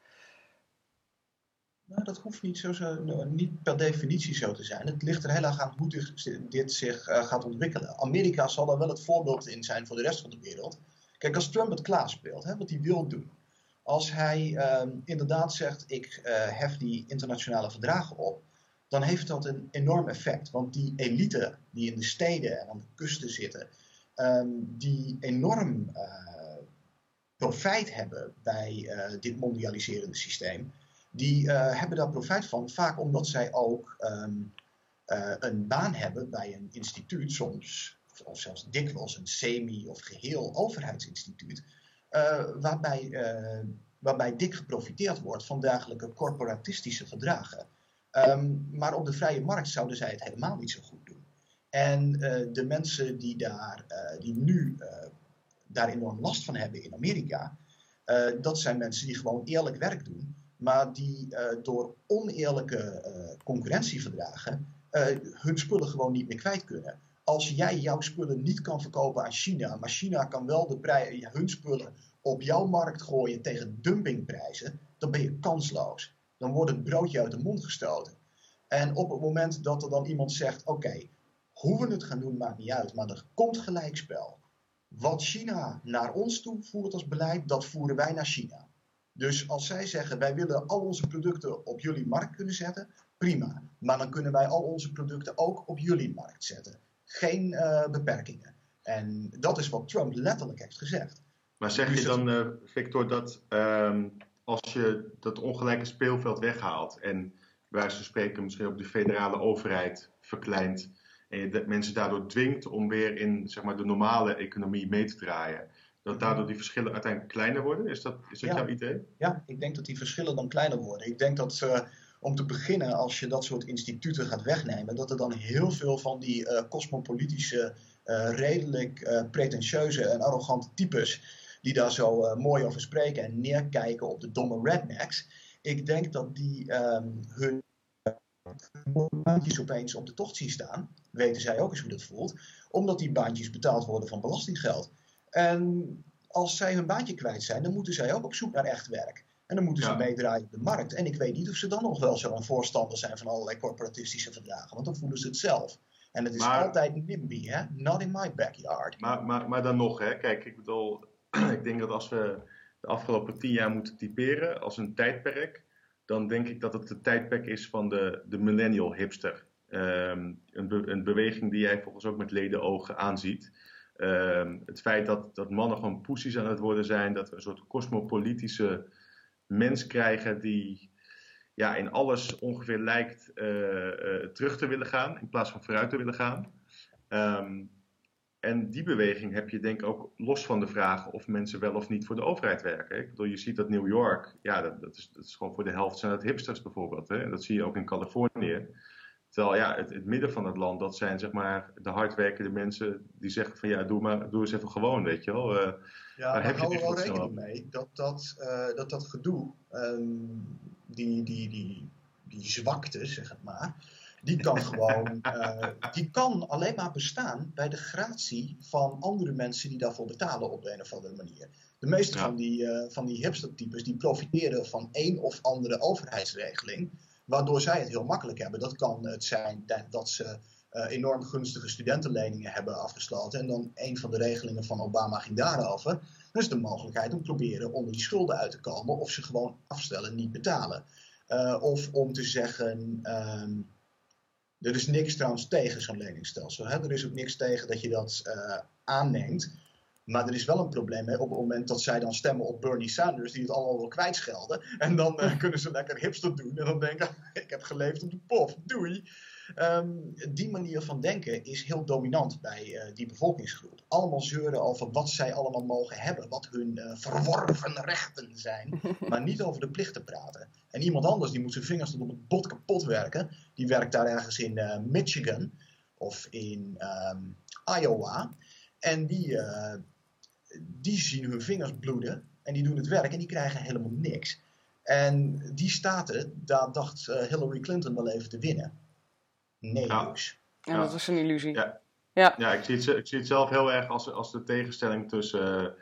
Nou, dat hoeft niet, zo, zo, niet per definitie zo te zijn. Het ligt er heel erg aan hoe dit, zich uh, gaat ontwikkelen. Amerika zal daar wel het voorbeeld in zijn voor de rest van de wereld. Kijk, als Trump het klaarspeelt, hè, wat hij wil doen. Als hij uh, inderdaad zegt, ik uh, hef die internationale verdragen op, dan heeft dat een enorm effect. Want die elite die in de steden en aan de kusten zitten, um, die enorm uh, profijt hebben bij uh, dit mondialiserende systeem, die uh, hebben daar profijt van, vaak omdat zij ook um, een baan hebben bij een instituut, soms of zelfs dikwijls een semi- of geheel overheidsinstituut, waarbij, waarbij dik geprofiteerd wordt van dergelijke corporatistische verdragen. Um, maar op de vrije markt zouden zij het helemaal niet zo goed doen. En uh, de mensen die, daar, uh, die nu uh, daar enorm last van hebben in Amerika, dat zijn mensen die gewoon eerlijk werk doen, maar die door oneerlijke concurrentieverdragen hun spullen gewoon niet meer kwijt kunnen. Als jij jouw spullen niet kan verkopen aan China, maar China kan wel de prij, hun spullen op jouw markt gooien tegen dumpingprijzen, dan ben je kansloos. Dan wordt het broodje uit de mond gestoten. En op het moment dat er dan iemand zegt: Oké, okay, hoe we het gaan doen maakt niet uit, maar er komt gelijkspel. Wat China naar ons toe voert als beleid, dat voeren wij naar China. Dus als zij zeggen: Wij willen al onze producten op jullie markt kunnen zetten, prima. Maar dan kunnen wij al onze producten ook op jullie markt zetten. Geen uh, beperkingen. En dat is wat Trump letterlijk heeft gezegd. Maar zeg je dan, uh, Victor, dat um, als je dat ongelijke speelveld weghaalt en waar ze spreken misschien ook de federale overheid verkleint, en je mensen daardoor dwingt om weer in zeg maar, de normale economie mee te draaien, dat daardoor die verschillen uiteindelijk kleiner worden? Is dat, is dat jouw idee? Ja, ik denk dat die verschillen dan kleiner worden. Ik denk dat uh, om te beginnen, als je dat soort instituten gaat wegnemen, dat er dan heel veel van die uh, cosmopolitische, uh, redelijk pretentieuze en arrogante types, die daar zo mooi over spreken en neerkijken op de domme rednecks, ik denk dat die um, hun baantjes opeens op de tocht zien staan. Weten zij ook eens hoe dat voelt. Omdat die baantjes betaald worden van belastinggeld. En als zij hun baantje kwijt zijn, dan moeten zij ook op zoek naar echt werk. En dan moeten ze meedraaien op de markt. En ik weet niet of ze dan nog wel zo'n voorstander zijn van allerlei corporatistische verdragen. Want dan voelen ze het zelf. En het is altijd NIMBY, hè? Not in my backyard. Maar, maar, maar dan nog, hè? Kijk, ik bedoel, ik denk dat als we de afgelopen tien jaar moeten typeren als een tijdperk, dan denk ik dat het het tijdperk is van de, de millennial hipster. Ehm, een, een, beweging die jij volgens ook met leden ogen aanziet. Ehm, het feit dat, dat mannen gewoon poesies aan het worden zijn, dat we een soort cosmopolitische mens krijgen die ja, in alles ongeveer lijkt uh, uh, terug te willen gaan in plaats van vooruit te willen gaan. Um, en die beweging heb je denk ik ook los van de vraag of mensen wel of niet voor de overheid werken. Ik bedoel, je ziet dat New York, ja, dat, dat, is, dat is gewoon voor de helft zijn het hipsters bijvoorbeeld. Hè? En dat zie je ook in Californië. Terwijl ja, het, het, midden van het land, dat zijn zeg maar de hardwerkende mensen die zeggen van ja, doe, maar, doe eens even gewoon, weet je wel. Uh, ja, daar heb je wel rekening mee dat dat, uh, dat, dat gedoe, um, die, die, die, die zwakte, zeg het maar, die kan gewoon, uh, die kan alleen maar bestaan bij de gratie van andere mensen die daarvoor betalen op de een of andere manier. De meeste van die, uh, van die hipster-types die profiteren van één of andere overheidsregeling, waardoor zij het heel makkelijk hebben. Dat kan het zijn dat ze uh, enorm gunstige studentenleningen hebben afgesloten en dan een van de regelingen van Obama ging daarover. Is de mogelijkheid om proberen onder die schulden uit te komen of ze gewoon afstellen, niet betalen. of om te zeggen. Um, er is niks trouwens tegen zo'n leningsstelsel. Hè? Er is ook niks tegen dat je dat uh, aanneemt. Maar er is wel een probleem mee op het moment dat zij dan stemmen op Bernie Sanders, die het allemaal wil kwijtschelden. En dan uh, kunnen ze lekker hipster doen en dan denken: ik heb geleefd op de pof, doei. Um, die manier van denken is heel dominant bij uh, die bevolkingsgroep. Allemaal zeuren over wat zij allemaal mogen hebben, wat hun uh, verworven rechten zijn, maar niet over de plichten praten. En iemand anders die moet zijn vingers tot op het bot kapot werken, die werkt daar ergens in uh, Michigan of in um, Iowa. En die, die zien hun vingers bloeden en die doen het werk en die krijgen helemaal niks. En die staten, daar dacht Hillary Clinton wel even te winnen nee ja. dus. Ja, dat is een illusie. Ja, ja. ja ik, zie het, ik zie het zelf heel erg als, als de tegenstelling tussen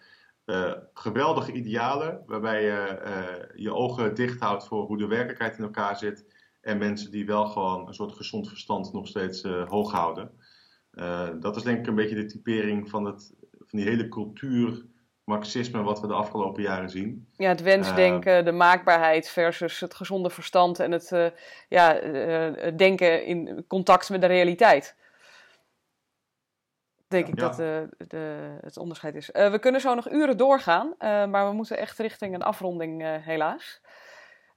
uh, geweldige idealen, waarbij je uh, je ogen dicht houdt voor hoe de werkelijkheid in elkaar zit, en mensen die wel gewoon een soort gezond verstand nog steeds uh, hoog houden. dat is denk ik een beetje de typering van, het, van die hele cultuur marxisme wat we de afgelopen jaren zien. Ja, het wensdenken, uh, de maakbaarheid versus het gezonde verstand en het, uh, ja, uh, denken in contact met de realiteit. Denk ik ja. dat de, het onderscheid is. we kunnen zo nog uren doorgaan, maar we moeten echt richting een afronding helaas.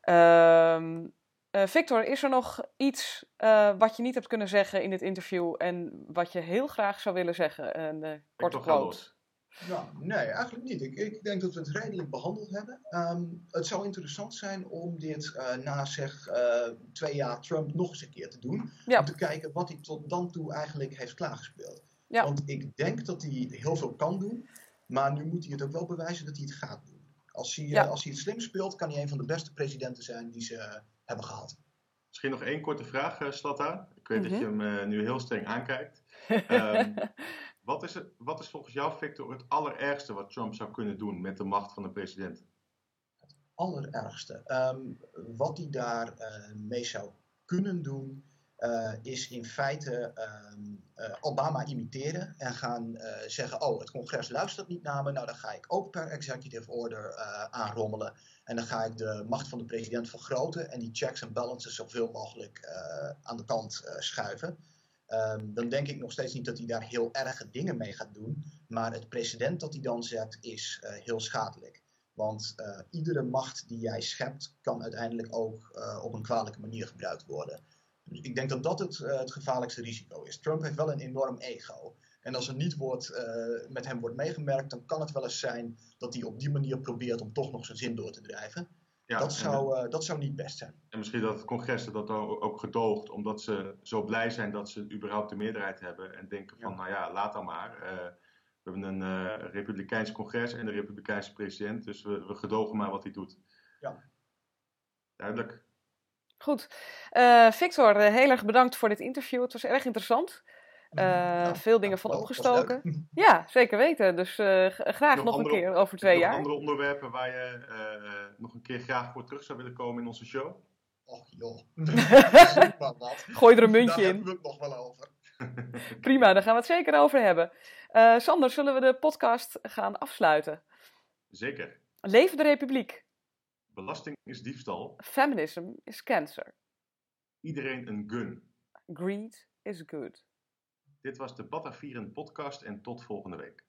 Ehm, Victor, is er nog iets wat je niet hebt kunnen zeggen in dit interview en wat je heel graag zou willen zeggen? Een korte quote. Nou, nee, eigenlijk niet. Ik, ik denk dat we het redelijk behandeld hebben. Um, het zou interessant zijn om dit uh, na zeg uh, twee jaar Trump nog eens een keer te doen. Ja. Om te kijken wat hij tot dan toe eigenlijk heeft klaargespeeld. Ja. Want ik denk dat hij heel veel kan doen. Maar nu moet hij het ook wel bewijzen dat hij het gaat doen. Als hij, ja. uh, als hij het slim speelt, kan hij een van de beste presidenten zijn die ze hebben gehad. Misschien nog één korte vraag, Slatta. Ik weet mm -hmm. dat je hem nu heel streng aankijkt. um, Wat is, het, wat is volgens jou, Victor, het allerergste wat Trump zou kunnen doen met de macht van de president? Het allerergste. Um, wat hij daar uh, mee zou kunnen doen, uh, is in feite um, uh, Obama imiteren en gaan zeggen: Oh, het congres luistert niet naar me. Nou, dan ga ik ook per executive order aanrommelen. En dan ga ik de macht van de president vergroten en die checks en balances zoveel mogelijk aan de kant schuiven. Um, dan denk ik nog steeds niet dat hij daar heel erge dingen mee gaat doen. Maar het precedent dat hij dan zet is uh, heel schadelijk. Want uh, iedere macht die jij schept kan uiteindelijk ook uh, op een kwalijke manier gebruikt worden. Dus ik denk dat dat het, het gevaarlijkste risico is. Trump heeft wel een enorm ego. En als er niet wordt, met hem wordt meegemerkt, dan kan het wel eens zijn dat hij op die manier probeert om toch nog zijn zin door te drijven. Ja, dat, zou, uh, dat zou niet best zijn. En misschien dat het congres dat ook gedoogt, omdat ze zo blij zijn dat ze überhaupt de meerderheid hebben. En denken van, nou ja, laat dan maar. Uh, we hebben een uh, republikeins congres en een republikeinse president, dus we, we gedogen maar wat hij doet. Ja. Duidelijk. Goed. Uh, Victor, heel erg bedankt voor dit interview. Het was erg interessant. Uh, nou, veel dingen van opgestoken. Ja, zeker weten. Dus uh, graag nog, nog andere, een keer over twee jaar. andere onderwerpen waar je uh, nog een keer graag voor terug zou willen komen in onze show? Och joh. Gooi er een muntje daar in. Daar hebben we het nog wel over. Prima, daar gaan we het zeker over hebben. Sander, zullen we de podcast gaan afsluiten? Zeker. Leven de Republiek. Belasting is diefstal. Feminism is cancer. Iedereen een gun. Greed is good. Dit was de Batavieren podcast en tot volgende week.